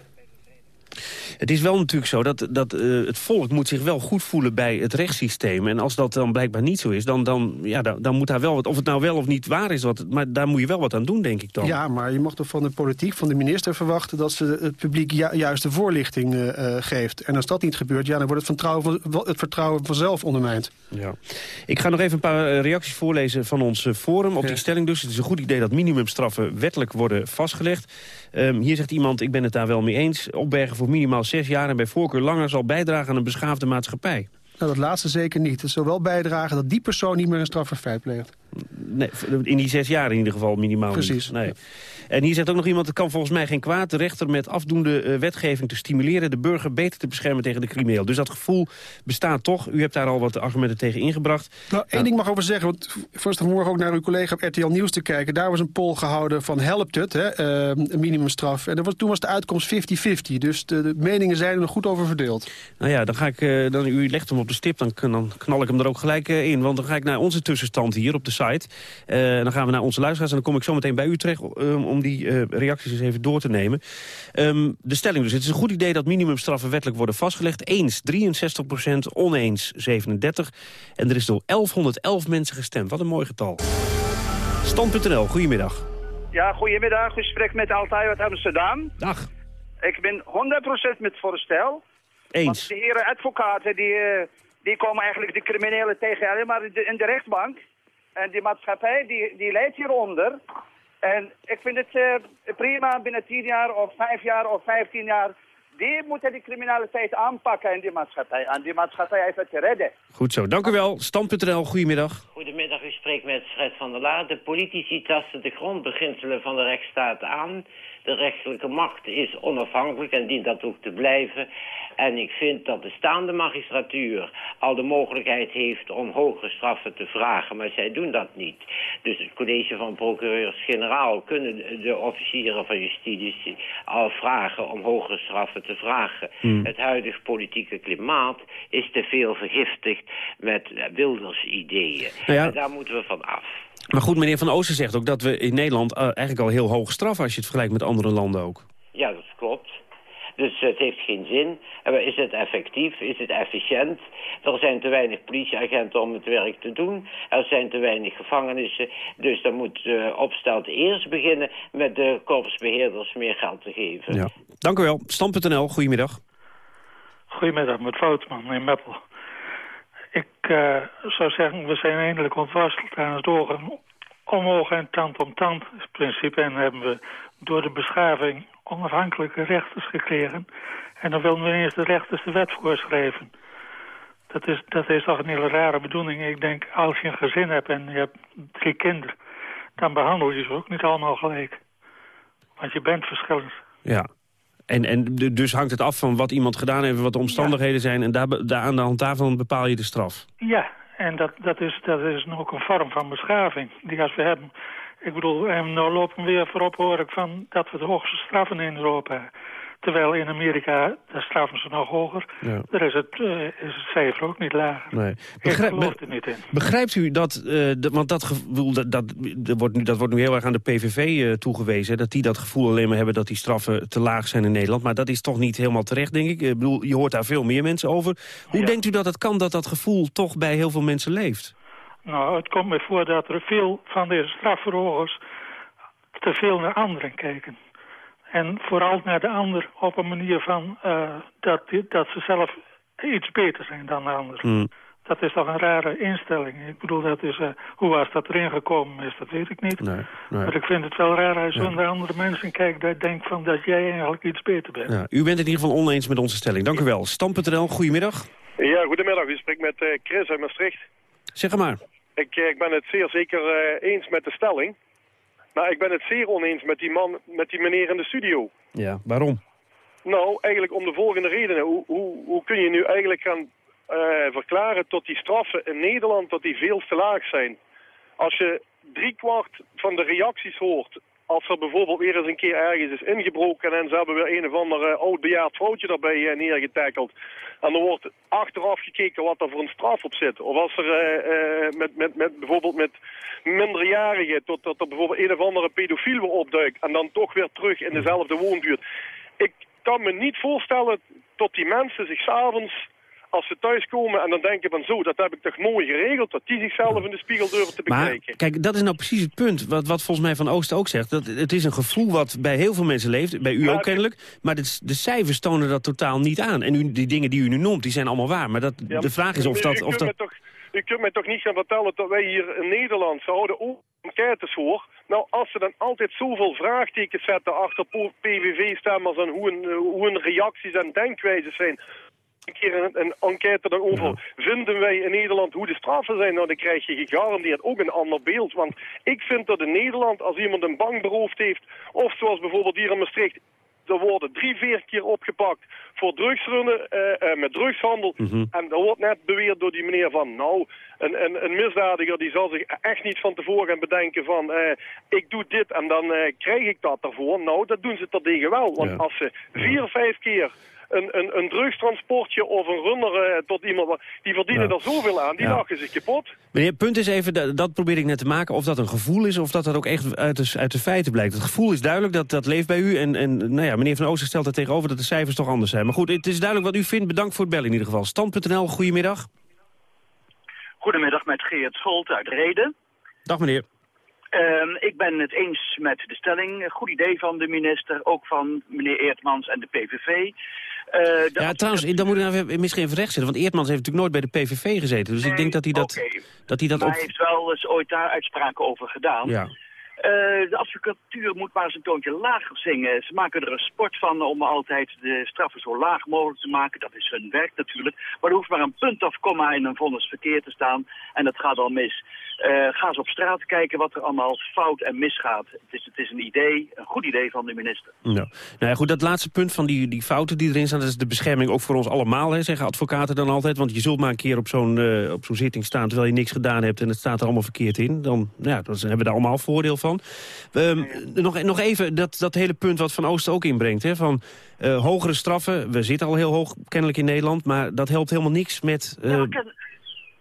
Speaker 13: Het is wel natuurlijk zo dat, dat eh, het volk moet zich wel goed voelen bij het rechtssysteem. En als dat dan blijkbaar niet zo is, dan, dan, ja, dan, dan moet daar wel wat... Of het nou wel of niet waar is, wat, maar daar moet je wel wat aan doen, denk ik dan.
Speaker 22: Ja, maar je mag toch van de politiek, van de minister verwachten... dat ze het publiek ju juist de voorlichting uh, geeft. En als dat niet gebeurt, ja, dan wordt het het vertrouwen vanzelf ondermijnd.
Speaker 13: Ja. Ik ga nog even een paar reacties voorlezen van ons forum op die stelling. Dus het is een goed idee dat minimumstraffen wettelijk worden vastgelegd. Um, hier zegt iemand, ik ben het daar wel mee eens. Opbergen voor minimaal zes jaar en bij voorkeur langer... zal bijdragen aan een beschaafde maatschappij.
Speaker 22: Nou, dat laatste zeker niet. Het zal wel bijdragen dat die persoon niet meer een strafverfeit pleegt.
Speaker 13: Nee, in die zes jaar in ieder geval minimaal
Speaker 22: Precies.
Speaker 13: Nee. En hier zegt ook nog iemand, het kan volgens mij geen kwaad... de rechter met afdoende uh, wetgeving te stimuleren... de burger beter te beschermen tegen de crimineel. Dus dat gevoel bestaat toch. U hebt daar al wat argumenten tegen ingebracht.
Speaker 22: Nou, één ding mag over zeggen. Want voorst vanmorgen ook naar uw collega op RTL Nieuws te kijken. Daar was een poll gehouden van helpt het, hè, uh, een minimumstraf. En was, toen was de uitkomst 50-50. Dus de, de, meningen zijn er nog goed over verdeeld.
Speaker 13: Nou ja, dan ga ik, uh, dan, u legt hem op de stip, dan, dan knal ik hem er ook gelijk in. Want dan ga ik naar onze tussenstand hier op de site. dan gaan we naar onze luisteraars en dan kom ik zo meteen bij u terecht... om die uh, reacties eens even door te nemen. Um, de stelling dus. Het is een goed idee dat minimumstraffen wettelijk worden vastgelegd. Eens 63 procent, oneens 37. En er is door 1111 mensen gestemd. Wat een mooi getal. Stand.nl, goedemiddag.
Speaker 23: Ja, goedemiddag. U spreekt met Altai uit Amsterdam.
Speaker 13: Dag.
Speaker 23: Ik ben 100% met voorstel.
Speaker 13: Eens.
Speaker 23: Want de heren advocaten die, uh, die komen eigenlijk de criminelen tegen alleen maar in de, in de rechtbank. En die maatschappij die, die leidt hieronder. En ik vind het uh, prima binnen 10 jaar of 5 jaar of 15 jaar. Die moeten die criminaliteit aanpakken in die maatschappij. En die maatschappij even te redden.
Speaker 13: Goed zo, dank u wel. Stand.nl, goedemiddag.
Speaker 24: Goedemiddag, u spreekt met Fred van der Laar. De politici tasten de grondbeginselen van de rechtsstaat aan. De rechterlijke macht is onafhankelijk en dient dat ook te blijven. En ik vind dat de staande magistratuur al de mogelijkheid heeft om hogere straffen te vragen. Maar zij doen dat niet. Dus het college van procureurs-generaal kunnen de officieren van justitie al vragen om hogere straffen te vragen.
Speaker 13: Hmm.
Speaker 24: Het huidige politieke klimaat is te veel vergiftigd met Wilders ideeën.
Speaker 13: Nou ja.
Speaker 24: En daar moeten we van af.
Speaker 13: Maar goed, meneer Van Oosten zegt ook dat we in Nederland uh, eigenlijk al heel hoog straffen... als je het vergelijkt met andere landen ook.
Speaker 24: Ja, dat klopt. Dus het heeft geen zin. Is het effectief? Is het efficiënt? Er zijn te weinig politieagenten om het werk te doen. Er zijn te weinig gevangenissen. Dus dan moet uh, Opstelt eerst beginnen met de korpsbeheerders meer geld te geven.
Speaker 13: Ja. Dank u wel. Stand.nl, goedemiddag.
Speaker 25: Goedemiddag, met Foutman in Meppel. Ik uh, zou zeggen, we zijn eindelijk ontworsteld aan het doorgaan. Omhoog en tand om tand principe. En hebben we door de beschaving onafhankelijke rechters gekregen. En dan willen we ineens de rechters de wet voorschrijven. Dat is, dat is toch een hele rare bedoeling. Ik denk, als je een gezin hebt en je hebt drie kinderen... dan behandel je ze ook niet allemaal gelijk. Want je bent verschillend.
Speaker 13: Ja. En, en dus hangt het af van wat iemand gedaan heeft, wat de omstandigheden zijn... en daar, aan de hand daarvan bepaal je de straf.
Speaker 25: Ja, en dat, dat, is, dat is ook een vorm van beschaving die als we hebben. Ik bedoel, en nou lopen we weer voorop hoor ik van dat we de hoogste straffen in Europa hebben. Terwijl in Amerika, daar straffen ze nog hoger.
Speaker 13: Ja.
Speaker 25: Daar is het, uh, is het cijfer ook niet lager.
Speaker 13: Nee.
Speaker 25: Begrijp, ik geloof er niet in.
Speaker 13: Begrijpt u dat, uh, de, want dat gevoel, dat, dat, dat, wordt nu, dat wordt nu heel erg aan de PVV uh, toegewezen... dat die dat gevoel alleen maar hebben dat die straffen te laag zijn in Nederland. Maar dat is toch niet helemaal terecht, denk ik. Ik bedoel, je hoort daar veel meer mensen over. Hoe
Speaker 25: Ja.
Speaker 13: denkt u dat het kan dat dat gevoel toch bij heel veel mensen leeft?
Speaker 25: Nou, het komt me voor dat er veel van deze strafverhogers te veel naar anderen kijken. En vooral naar de ander op een manier van uh, dat, dat ze zelf iets beter zijn dan de ander.
Speaker 13: Hmm.
Speaker 25: Dat is toch een rare instelling. Ik bedoel, dat is, uh, hoe was dat erin gekomen is, dat weet ik niet.
Speaker 13: Nee, nee.
Speaker 25: Maar ik vind het wel raar als je
Speaker 13: Ja.
Speaker 25: naar andere mensen kijkt... dat denkt van dat jij eigenlijk iets beter bent.
Speaker 13: Ja, u bent het in ieder geval oneens met onze stelling. Dank u wel. Stam.nl, goedemiddag.
Speaker 26: Ja, goedemiddag. U spreekt met eh, Chris uit Maastricht.
Speaker 13: Zeg maar.
Speaker 26: Ik, eh, ik ben het zeer zeker eh, eens met de stelling. Maar ik ben het zeer oneens met die man, met die meneer in de studio.
Speaker 13: Ja, waarom?
Speaker 26: Nou, eigenlijk om de volgende redenen. Hoe, hoe, hoe kun je nu eigenlijk gaan eh, verklaren tot die straffen in Nederland dat die veel te laag zijn? Als je driekwart van de reacties hoort, als er bijvoorbeeld weer eens een keer ergens is ingebroken en ze hebben weer een of ander eh, oud bejaard vrouwtje daarbij neergetakeld. En er wordt achteraf gekeken wat er voor een straf op zit. Of als er eh, met, met, met, bijvoorbeeld met minderjarigen tot dat er bijvoorbeeld een of andere pedofiel weer opduikt en dan toch weer terug in dezelfde woonbuurt. Ik kan me niet voorstellen tot die mensen zich s'avonds als ze thuiskomen en dan denken van zo, dat heb ik toch mooi geregeld, dat die zichzelf in de spiegel durven te
Speaker 13: Maar
Speaker 26: bekijken.
Speaker 13: kijk, dat is nou precies het punt. Wat, wat volgens mij Van Oosten ook zegt. Dat, het is een gevoel wat bij heel veel mensen leeft. Bij u
Speaker 26: Maar
Speaker 13: ook kennelijk. Maar de, de cijfers tonen dat totaal niet aan. En u, die dingen die u nu noemt, die zijn allemaal waar. Maar dat,
Speaker 26: Ja,
Speaker 13: de vraag is of dat...
Speaker 26: U
Speaker 13: Of dat
Speaker 26: toch, u kunt mij toch niet gaan vertellen dat wij hier in Nederland zouden ook enquêtes voor. Nou, als ze dan altijd zoveel vraagtekens zetten achter PVV-stemmers en hoe hun, hoe hun reacties en denkwijzes zijn. Een keer een, een enquête daarover. Vinden wij in Nederland hoe de straffen zijn? Nou, dan krijg je gegarandeerd ook een ander beeld. Want ik vind dat in Nederland, als iemand een bank beroofd heeft... of zoals bijvoorbeeld hier in Maastricht... Er worden drie, vier keer opgepakt voor drugsrunnen, eh, eh, met drugshandel. En er wordt net beweerd door die meneer van... nou, een, een, een misdadiger die zal zich echt niet van tevoren gaan bedenken van... eh, ik doe dit en dan krijg ik dat daarvoor. Nou, dat doen ze terdege wel. Want als ze vier, vijf keer een, een, een drugstransportje of een runner eh, tot iemand... die verdienen
Speaker 13: Ja.
Speaker 26: er zoveel aan, die
Speaker 13: Ja.
Speaker 26: lachen zich kapot.
Speaker 13: Meneer, het punt is even, dat, dat probeer ik net te maken... of dat een gevoel is of dat dat ook echt uit de, uit de feiten blijkt. Het gevoel is duidelijk, dat, dat leeft bij u. En, en nou ja, meneer Van Oosten stelt er tegenover dat de cijfers toch anders zijn. Maar goed, het is duidelijk wat u vindt. Bedankt voor het bellen in ieder geval. Stand.nl, goedemiddag.
Speaker 27: Goedemiddag met Geert Scholt uit Reden.
Speaker 13: Dag meneer.
Speaker 27: Ehm, ik ben het eens met de stelling. Goed idee van de minister, ook van meneer Eertmans en de PVV. Eh, de
Speaker 13: Ja, trouwens, dan moet ik nou even- misschien even recht zetten. Want Eertmans heeft natuurlijk nooit bij de PVV gezeten. Dus ik denk dat hij dat, dat, hij dat op...
Speaker 27: hij heeft wel eens ooit daar uitspraken over gedaan.
Speaker 13: Ja.
Speaker 27: Eh, de advocatuur moet maar eens een toontje lager zingen. Ze maken er een sport van om altijd de straffen zo laag mogelijk te maken. Dat is hun werk natuurlijk. Maar er hoeft maar een punt of komma in een vonnis verkeerd te staan. En dat gaat al mis. Eh, ga eens op straat kijken wat er allemaal fout en misgaat. Het is, het is een idee, een goed idee van de minister.
Speaker 13: Ja. Nou ja, goed, dat laatste punt van die, die fouten die erin staan... dat is de bescherming ook voor ons allemaal, hè, zeggen advocaten dan altijd. Want je zult maar een keer op zo'n eh, op zo'n zitting staan... terwijl je niks gedaan hebt en het staat er allemaal verkeerd in. Dan, nou ja, dan hebben we daar allemaal voordeel van. Ehm, nog, nog even dat, dat hele punt wat Van Oosten ook inbrengt. Hè, van eh, hogere straffen, we zitten al heel hoog kennelijk in Nederland... maar dat helpt helemaal niks met... eh,
Speaker 27: Ja, maar ken-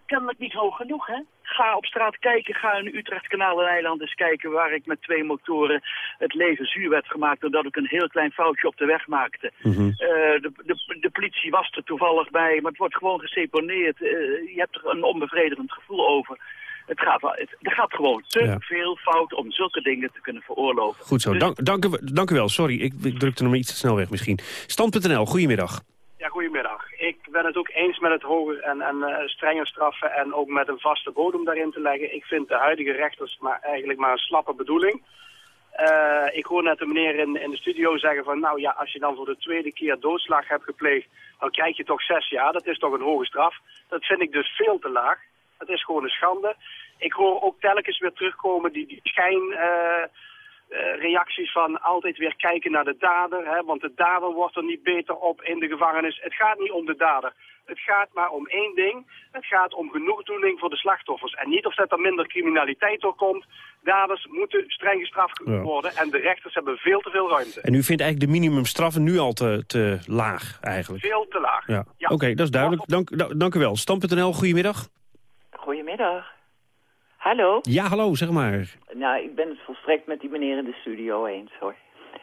Speaker 27: kennelijk niet hoog genoeg, hè? Ga op straat kijken, ga in Utrecht Kanaal en Eiland eens kijken... waar ik met twee motoren het leven zuur werd gemaakt... doordat ik een heel klein foutje op de weg maakte.
Speaker 13: Mhm.
Speaker 27: Eh, de, de, de politie was er toevallig bij, maar het wordt gewoon geseponeerd. Eh, je hebt er een onbevredigend gevoel over. Het gaat, het, er gaat gewoon te
Speaker 13: Ja.
Speaker 27: veel fout om zulke dingen te kunnen veroorloven.
Speaker 13: Goed zo,
Speaker 27: Dus-
Speaker 13: dank, dank, u, dank u wel. Sorry, ik, ik drukte hem iets te snel weg misschien. Stand.nl, goedemiddag.
Speaker 28: Ja, goedemiddag. Ik ben het ook eens met het hoger en, en eh, strenge straffen en ook met een vaste bodem daarin te leggen. Ik vind de huidige rechters maar eigenlijk maar een slappe bedoeling. Eh, ik hoor net de meneer in, in de studio zeggen van, nou ja, als je dan voor de tweede keer doodslag hebt gepleegd, dan krijg je toch zes jaar. Dat is toch een hoge straf. Dat vind ik dus veel te laag. Dat is gewoon een schande. Ik hoor ook telkens weer terugkomen die, die schijn... eh, reacties van altijd weer kijken naar de dader. Hè, want de dader wordt er niet beter op in de gevangenis. Het gaat niet om de dader. Het gaat maar om één ding. Het gaat om genoegdoening voor de slachtoffers. En niet of dat er minder criminaliteit door komt. Daders moeten streng gestraft
Speaker 13: Ja.
Speaker 28: worden. En de rechters hebben veel te veel ruimte.
Speaker 13: En u vindt eigenlijk de minimumstraffen nu al te, te laag eigenlijk?
Speaker 28: Veel te laag.
Speaker 13: Ja.
Speaker 28: Ja.
Speaker 13: Oké, dat is duidelijk. Dank, da- dank u wel. Stam.nl, goedemiddag.
Speaker 29: Goedemiddag. Hallo?
Speaker 13: Ja, hallo, zeg maar.
Speaker 29: Nou, ik ben het volstrekt met die meneer in de studio eens, hoor.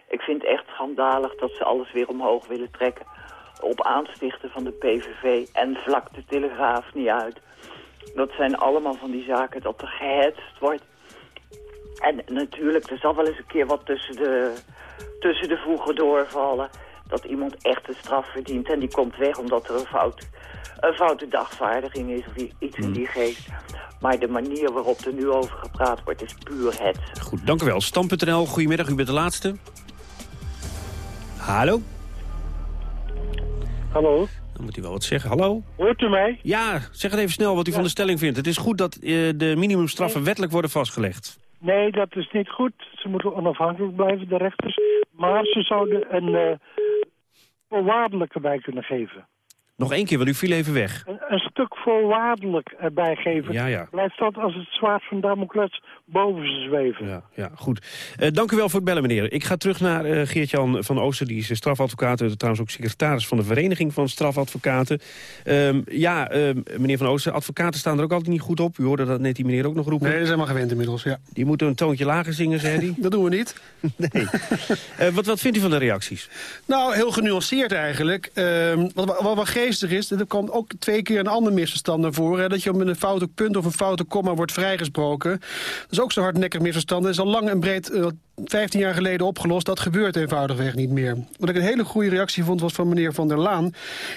Speaker 29: Ik vind het echt schandalig dat ze alles weer omhoog willen trekken. Op aanstichten van de PVV en vlak de Telegraaf niet uit. Dat zijn allemaal van die zaken dat er gehetst wordt. En natuurlijk, er zal wel eens een keer wat tussen de, tussen de voegen doorvallen. Dat iemand echt een straf verdient en die komt weg omdat er een, fout, een foute dagvaardiging is of iets in die geest. Maar de manier waarop er nu over gepraat wordt is puur het.
Speaker 13: Goed, dank u wel. Stam.nl, goedemiddag, u bent de laatste. Hallo?
Speaker 30: Hallo?
Speaker 13: Dan moet u wel wat zeggen. Hallo?
Speaker 30: Hoort u mij?
Speaker 13: Ja, zeg het even snel wat u van de stelling vindt. Het is goed dat eh, de minimumstraffen wettelijk worden vastgelegd.
Speaker 30: Nee, dat is niet goed. Ze moeten onafhankelijk blijven, de rechters. Maar ze zouden een eh voorwaardelijke bij kunnen geven.
Speaker 13: Nog één keer, want u viel even weg.
Speaker 31: Een, een stuk voorwaardelijk erbij geven.
Speaker 13: Ja, ja.
Speaker 31: Blijft dat als het zwaard van Damocles boven ze zweven.
Speaker 13: Ja, ja goed. Uh, dank u wel voor het bellen, meneer. Ik ga terug naar uh, Geert-Jan van Ooster, die is strafadvocaat... trouwens ook secretaris van de Vereniging van Strafadvocaten. Um, ja, uh, meneer van Ooster, advocaten staan er ook altijd niet goed op. U hoorde dat net die meneer ook nog roepen.
Speaker 22: Nee, dat zijn maar gewend inmiddels, ja.
Speaker 13: Die moeten een toontje lager zingen, zei hij.
Speaker 22: dat doen we niet.
Speaker 13: nee. wat, wat vindt u van de reacties?
Speaker 22: Nou, heel genuanceerd eigenlijk. Ehm, wat, wat, wat geestig is, er komt ook twee keer een ander misverstand naar voren. Hè, dat je met een foute punt of een foute komma wordt vrijgesproken. Dat is ook zo hardnekkig misverstand. Dat is al lang en breed uh, 15 jaar geleden opgelost. Dat gebeurt eenvoudigweg niet meer. Wat ik een hele goede reactie vond was van meneer Van der Laan.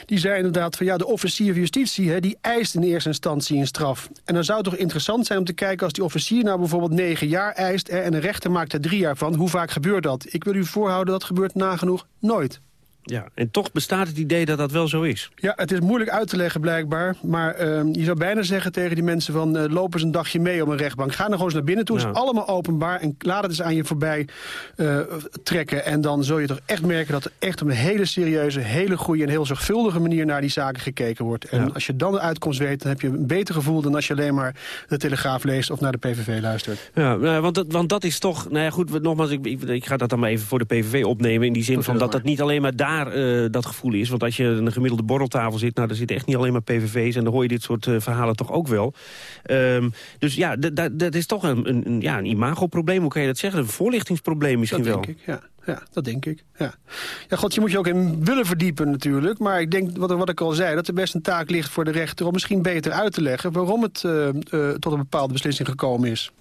Speaker 22: Die zei inderdaad van ja, de officier van justitie hè, die eist in eerste instantie een straf. En dan zou het toch interessant zijn om te kijken als die officier nou bijvoorbeeld 9 jaar eist... Hè, en een rechter maakt er 3 jaar van. Hoe vaak gebeurt dat? Ik wil u voorhouden dat gebeurt nagenoeg nooit.
Speaker 13: Ja, en toch bestaat het idee dat dat wel zo is.
Speaker 22: Ja, het is moeilijk uit te leggen blijkbaar. Maar uh, je zou bijna zeggen tegen die mensen van... Uh, lopen eens een dagje mee op een rechtbank. Ga dan gewoon eens naar binnen toe. Het is allemaal openbaar. En laat het eens aan je voorbij uh, trekken. En dan zul je toch echt merken dat er echt op een hele serieuze... hele goede en heel zorgvuldige manier naar die zaken gekeken wordt. En ja. als je dan de uitkomst weet, dan heb je een beter gevoel... dan als je alleen maar de Telegraaf leest of naar de PVV luistert.
Speaker 13: Ja, want, dat, want dat is toch... Nou ja, goed, nogmaals, ik, ik, ik ga dat dan maar even voor de PVV opnemen... in die zin van dat dat niet alleen maar daar uh, dat gevoel is. Want als je een gemiddelde borreltafel zit... nou, daar zitten echt niet alleen maar PVV's... en dan hoor je dit soort uh, verhalen toch ook wel. Um, dus ja, dat is toch een, een, ja, een imagoprobleem. Hoe kan je dat zeggen? Een voorlichtingsprobleem misschien
Speaker 22: dat
Speaker 13: wel.
Speaker 22: denk ik, ja. Ja, dat denk ik. Ja. ja, god, je moet je ook in willen verdiepen natuurlijk. Maar ik denk, wat, wat ik al zei, dat er best een taak ligt voor de rechter... om misschien beter uit te leggen waarom het uh, tot een bepaalde beslissing gekomen is.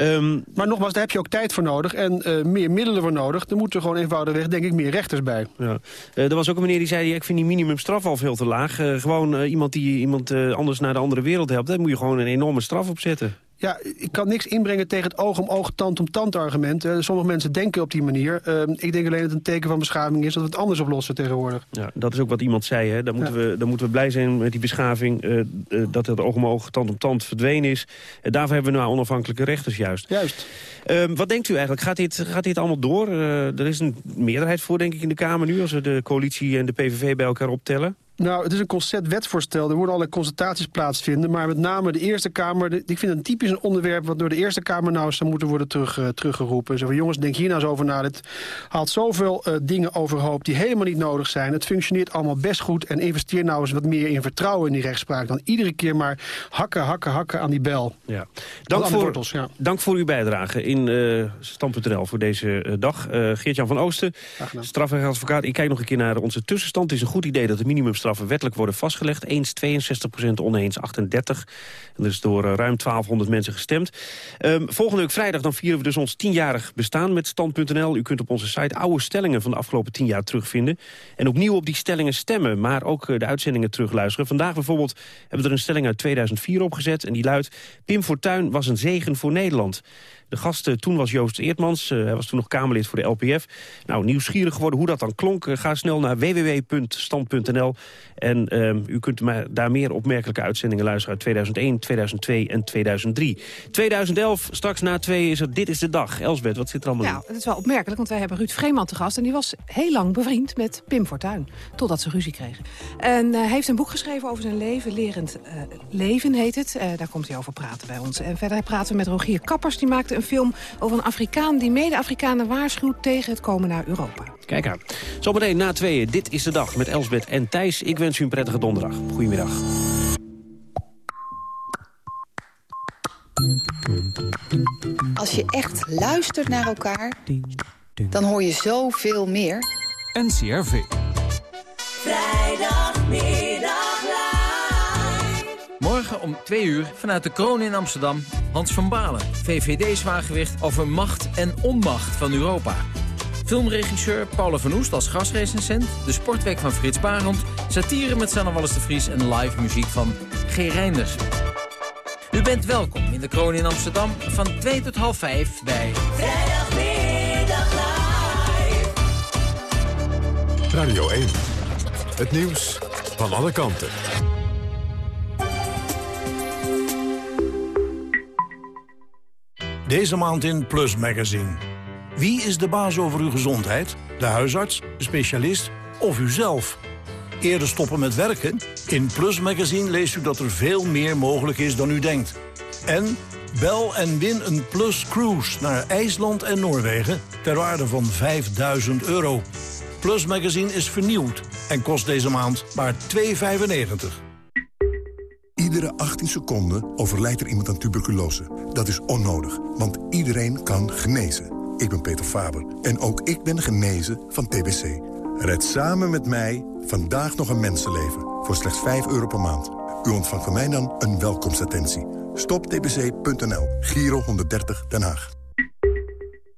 Speaker 22: Um, maar nogmaals, daar heb je ook tijd voor nodig en uh, meer middelen voor nodig. Er moeten gewoon eenvoudigweg, denk ik, meer rechters bij.
Speaker 13: Ja. Uh, er was ook een meneer die zei, ik vind die minimumstraf al veel te laag. Uh, gewoon iemand die iemand anders naar de andere wereld helpt, daar moet je gewoon een enorme straf op zetten.
Speaker 22: Ja, ik kan niks inbrengen tegen het oog om oog, tand om tand argument. Uh, sommige mensen denken op die manier. Uh, ik denk alleen dat het een teken van beschaving is dat we het anders oplossen tegenwoordig.
Speaker 13: Ja, dat is ook wat iemand zei. Hè. Dan, moeten ja. we, dan moeten we blij zijn met die beschaving uh, dat het oog om oog, tand om tand verdwenen is. daarvoor hebben we nou onafhankelijke rechters juist.
Speaker 22: Juist.
Speaker 13: Ehm, wat denkt u eigenlijk? Gaat dit, gaat dit allemaal door? er is een meerderheid voor, denk ik, in de Kamer nu... als we de coalitie en de PVV bij elkaar optellen.
Speaker 22: Nou, het is een conceptwetvoorstel. Er worden allerlei consultaties plaatsvinden. Maar met name de Eerste Kamer... De, ik vind het een typisch een onderwerp... wat door de Eerste Kamer nou zou moeten worden terug, uh, teruggeroepen. Zo van, jongens, denk hier nou eens over na. Het haalt zoveel uh, dingen overhoop die helemaal niet nodig zijn. Het functioneert allemaal best goed. En investeer nou eens wat meer in vertrouwen in die rechtspraak... dan iedere keer maar hakken, hakken, hakken aan die bel.
Speaker 13: Ja. Dank, voor, wortels, ja. dank voor uw bijdrage in uh, Stand.nl voor deze dag. Geert-Jan van Oosten, strafrechtadvocaat. Ik kijk nog een keer naar onze tussenstand. Het is een goed idee dat de minimumstraf straffen wettelijk worden vastgelegd. Eens 62% oneens 38. En is door uh, ruim 1200 mensen gestemd. Um, volgende week vrijdag dan vieren we dus ons tienjarig bestaan met Stand.nl. U kunt op onze site oude stellingen van de afgelopen tien jaar terugvinden. En opnieuw op die stellingen stemmen, maar ook uh, de uitzendingen terugluisteren. Vandaag bijvoorbeeld hebben we er een stelling uit 2004 opgezet. En die luidt, Pim Fortuyn was een zegen voor Nederland. De gast uh, toen was Joost Eertmans. Uh, hij was toen nog Kamerlid voor de LPF. Nou, nieuwsgierig geworden hoe dat dan klonk. Uh, ga snel naar www.stand.nl. En uh, u kunt maar daar meer opmerkelijke uitzendingen luisteren uit 2001, 2002 en 2003. 2011, straks na twee is er Dit is de Dag. Elsbeth, wat zit er allemaal
Speaker 32: ja,
Speaker 13: in?
Speaker 32: het is wel opmerkelijk, want wij hebben Ruud Vreeman te gast. En die was heel lang bevriend met Pim Fortuyn. Totdat ze ruzie kregen. En hij heeft een boek geschreven over zijn leven. Lerend leven heet het. daar komt hij over praten bij ons. En verder praten we met Rogier Kappers. Die maakte een film over een Afrikaan die mede-Afrikanen waarschuwt tegen het komen naar Europa.
Speaker 13: Kijk aan. Zometeen na tweeën. Dit is de dag met Elsbeth en Thijs. Ik wens u een prettige donderdag. Goedemiddag.
Speaker 16: Als je echt luistert naar elkaar, dan hoor je zoveel meer.
Speaker 1: NCRV.
Speaker 33: Vrijdagmiddag om 2 uur vanuit de kroon in Amsterdam... Hans van Balen, VVD-zwaargewicht over macht en onmacht van Europa. Filmregisseur Paula van Oest als gastrecensent... de sportweek van Frits Barend... satire met Sanne Wallis de Vries en live muziek van G. Reinders. U bent welkom in de kroon in Amsterdam van 2 tot half 5 bij... Vrijdagmiddag
Speaker 1: live. Radio 1. Het nieuws van alle kanten.
Speaker 34: Deze maand in Plus Magazine. Wie is de baas over uw gezondheid? De huisarts, de specialist of uzelf?
Speaker 35: Eerder stoppen met werken? In Plus Magazine leest u dat er veel meer mogelijk is dan u denkt. En bel en win een Plus Cruise naar IJsland en Noorwegen... ter waarde van 5000 euro. Plus Magazine is vernieuwd en kost deze maand maar 2,95.
Speaker 12: Iedere 18 seconden overlijdt er iemand aan tuberculose. Dat is onnodig, want iedereen kan genezen. Ik ben Peter Faber en ook ik ben genezen van TBC. Red samen met mij vandaag nog een mensenleven voor slechts 5 euro per maand. U ontvangt van mij dan een welkomstattentie. Stoptbc.nl, Giro 130 Den Haag.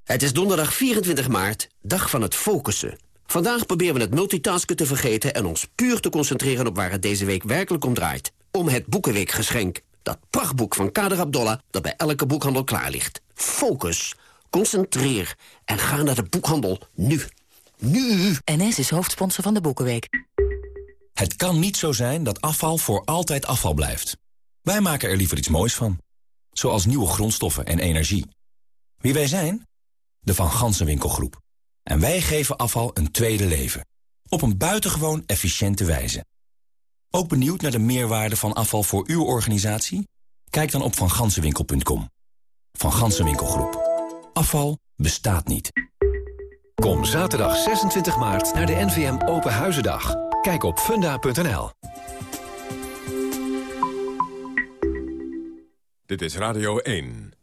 Speaker 23: Het is donderdag 24 maart, dag van het focussen. Vandaag proberen we het multitasken te vergeten... en ons puur te concentreren op waar het deze week werkelijk om draait. Om het Boekenweekgeschenk. Dat prachtboek van Kader Abdollah dat bij elke boekhandel klaar ligt. Focus. Concentreer. En ga naar de boekhandel. Nu. Nu.
Speaker 16: NS is hoofdsponsor van de Boekenweek.
Speaker 36: Het kan niet zo zijn dat afval voor altijd afval blijft. Wij maken er liever iets moois van. Zoals nieuwe grondstoffen en energie. Wie wij zijn? De Van Gansenwinkelgroep. En wij geven afval een tweede leven. Op een buitengewoon efficiënte wijze. Ook benieuwd naar de meerwaarde van afval voor uw organisatie? Kijk dan op vangansenwinkel.com. Van Gansenwinkelgroep. Afval bestaat niet.
Speaker 37: Kom zaterdag 26 maart naar de NVM Open Huizendag. Kijk op funda.nl.
Speaker 1: Dit is Radio 1.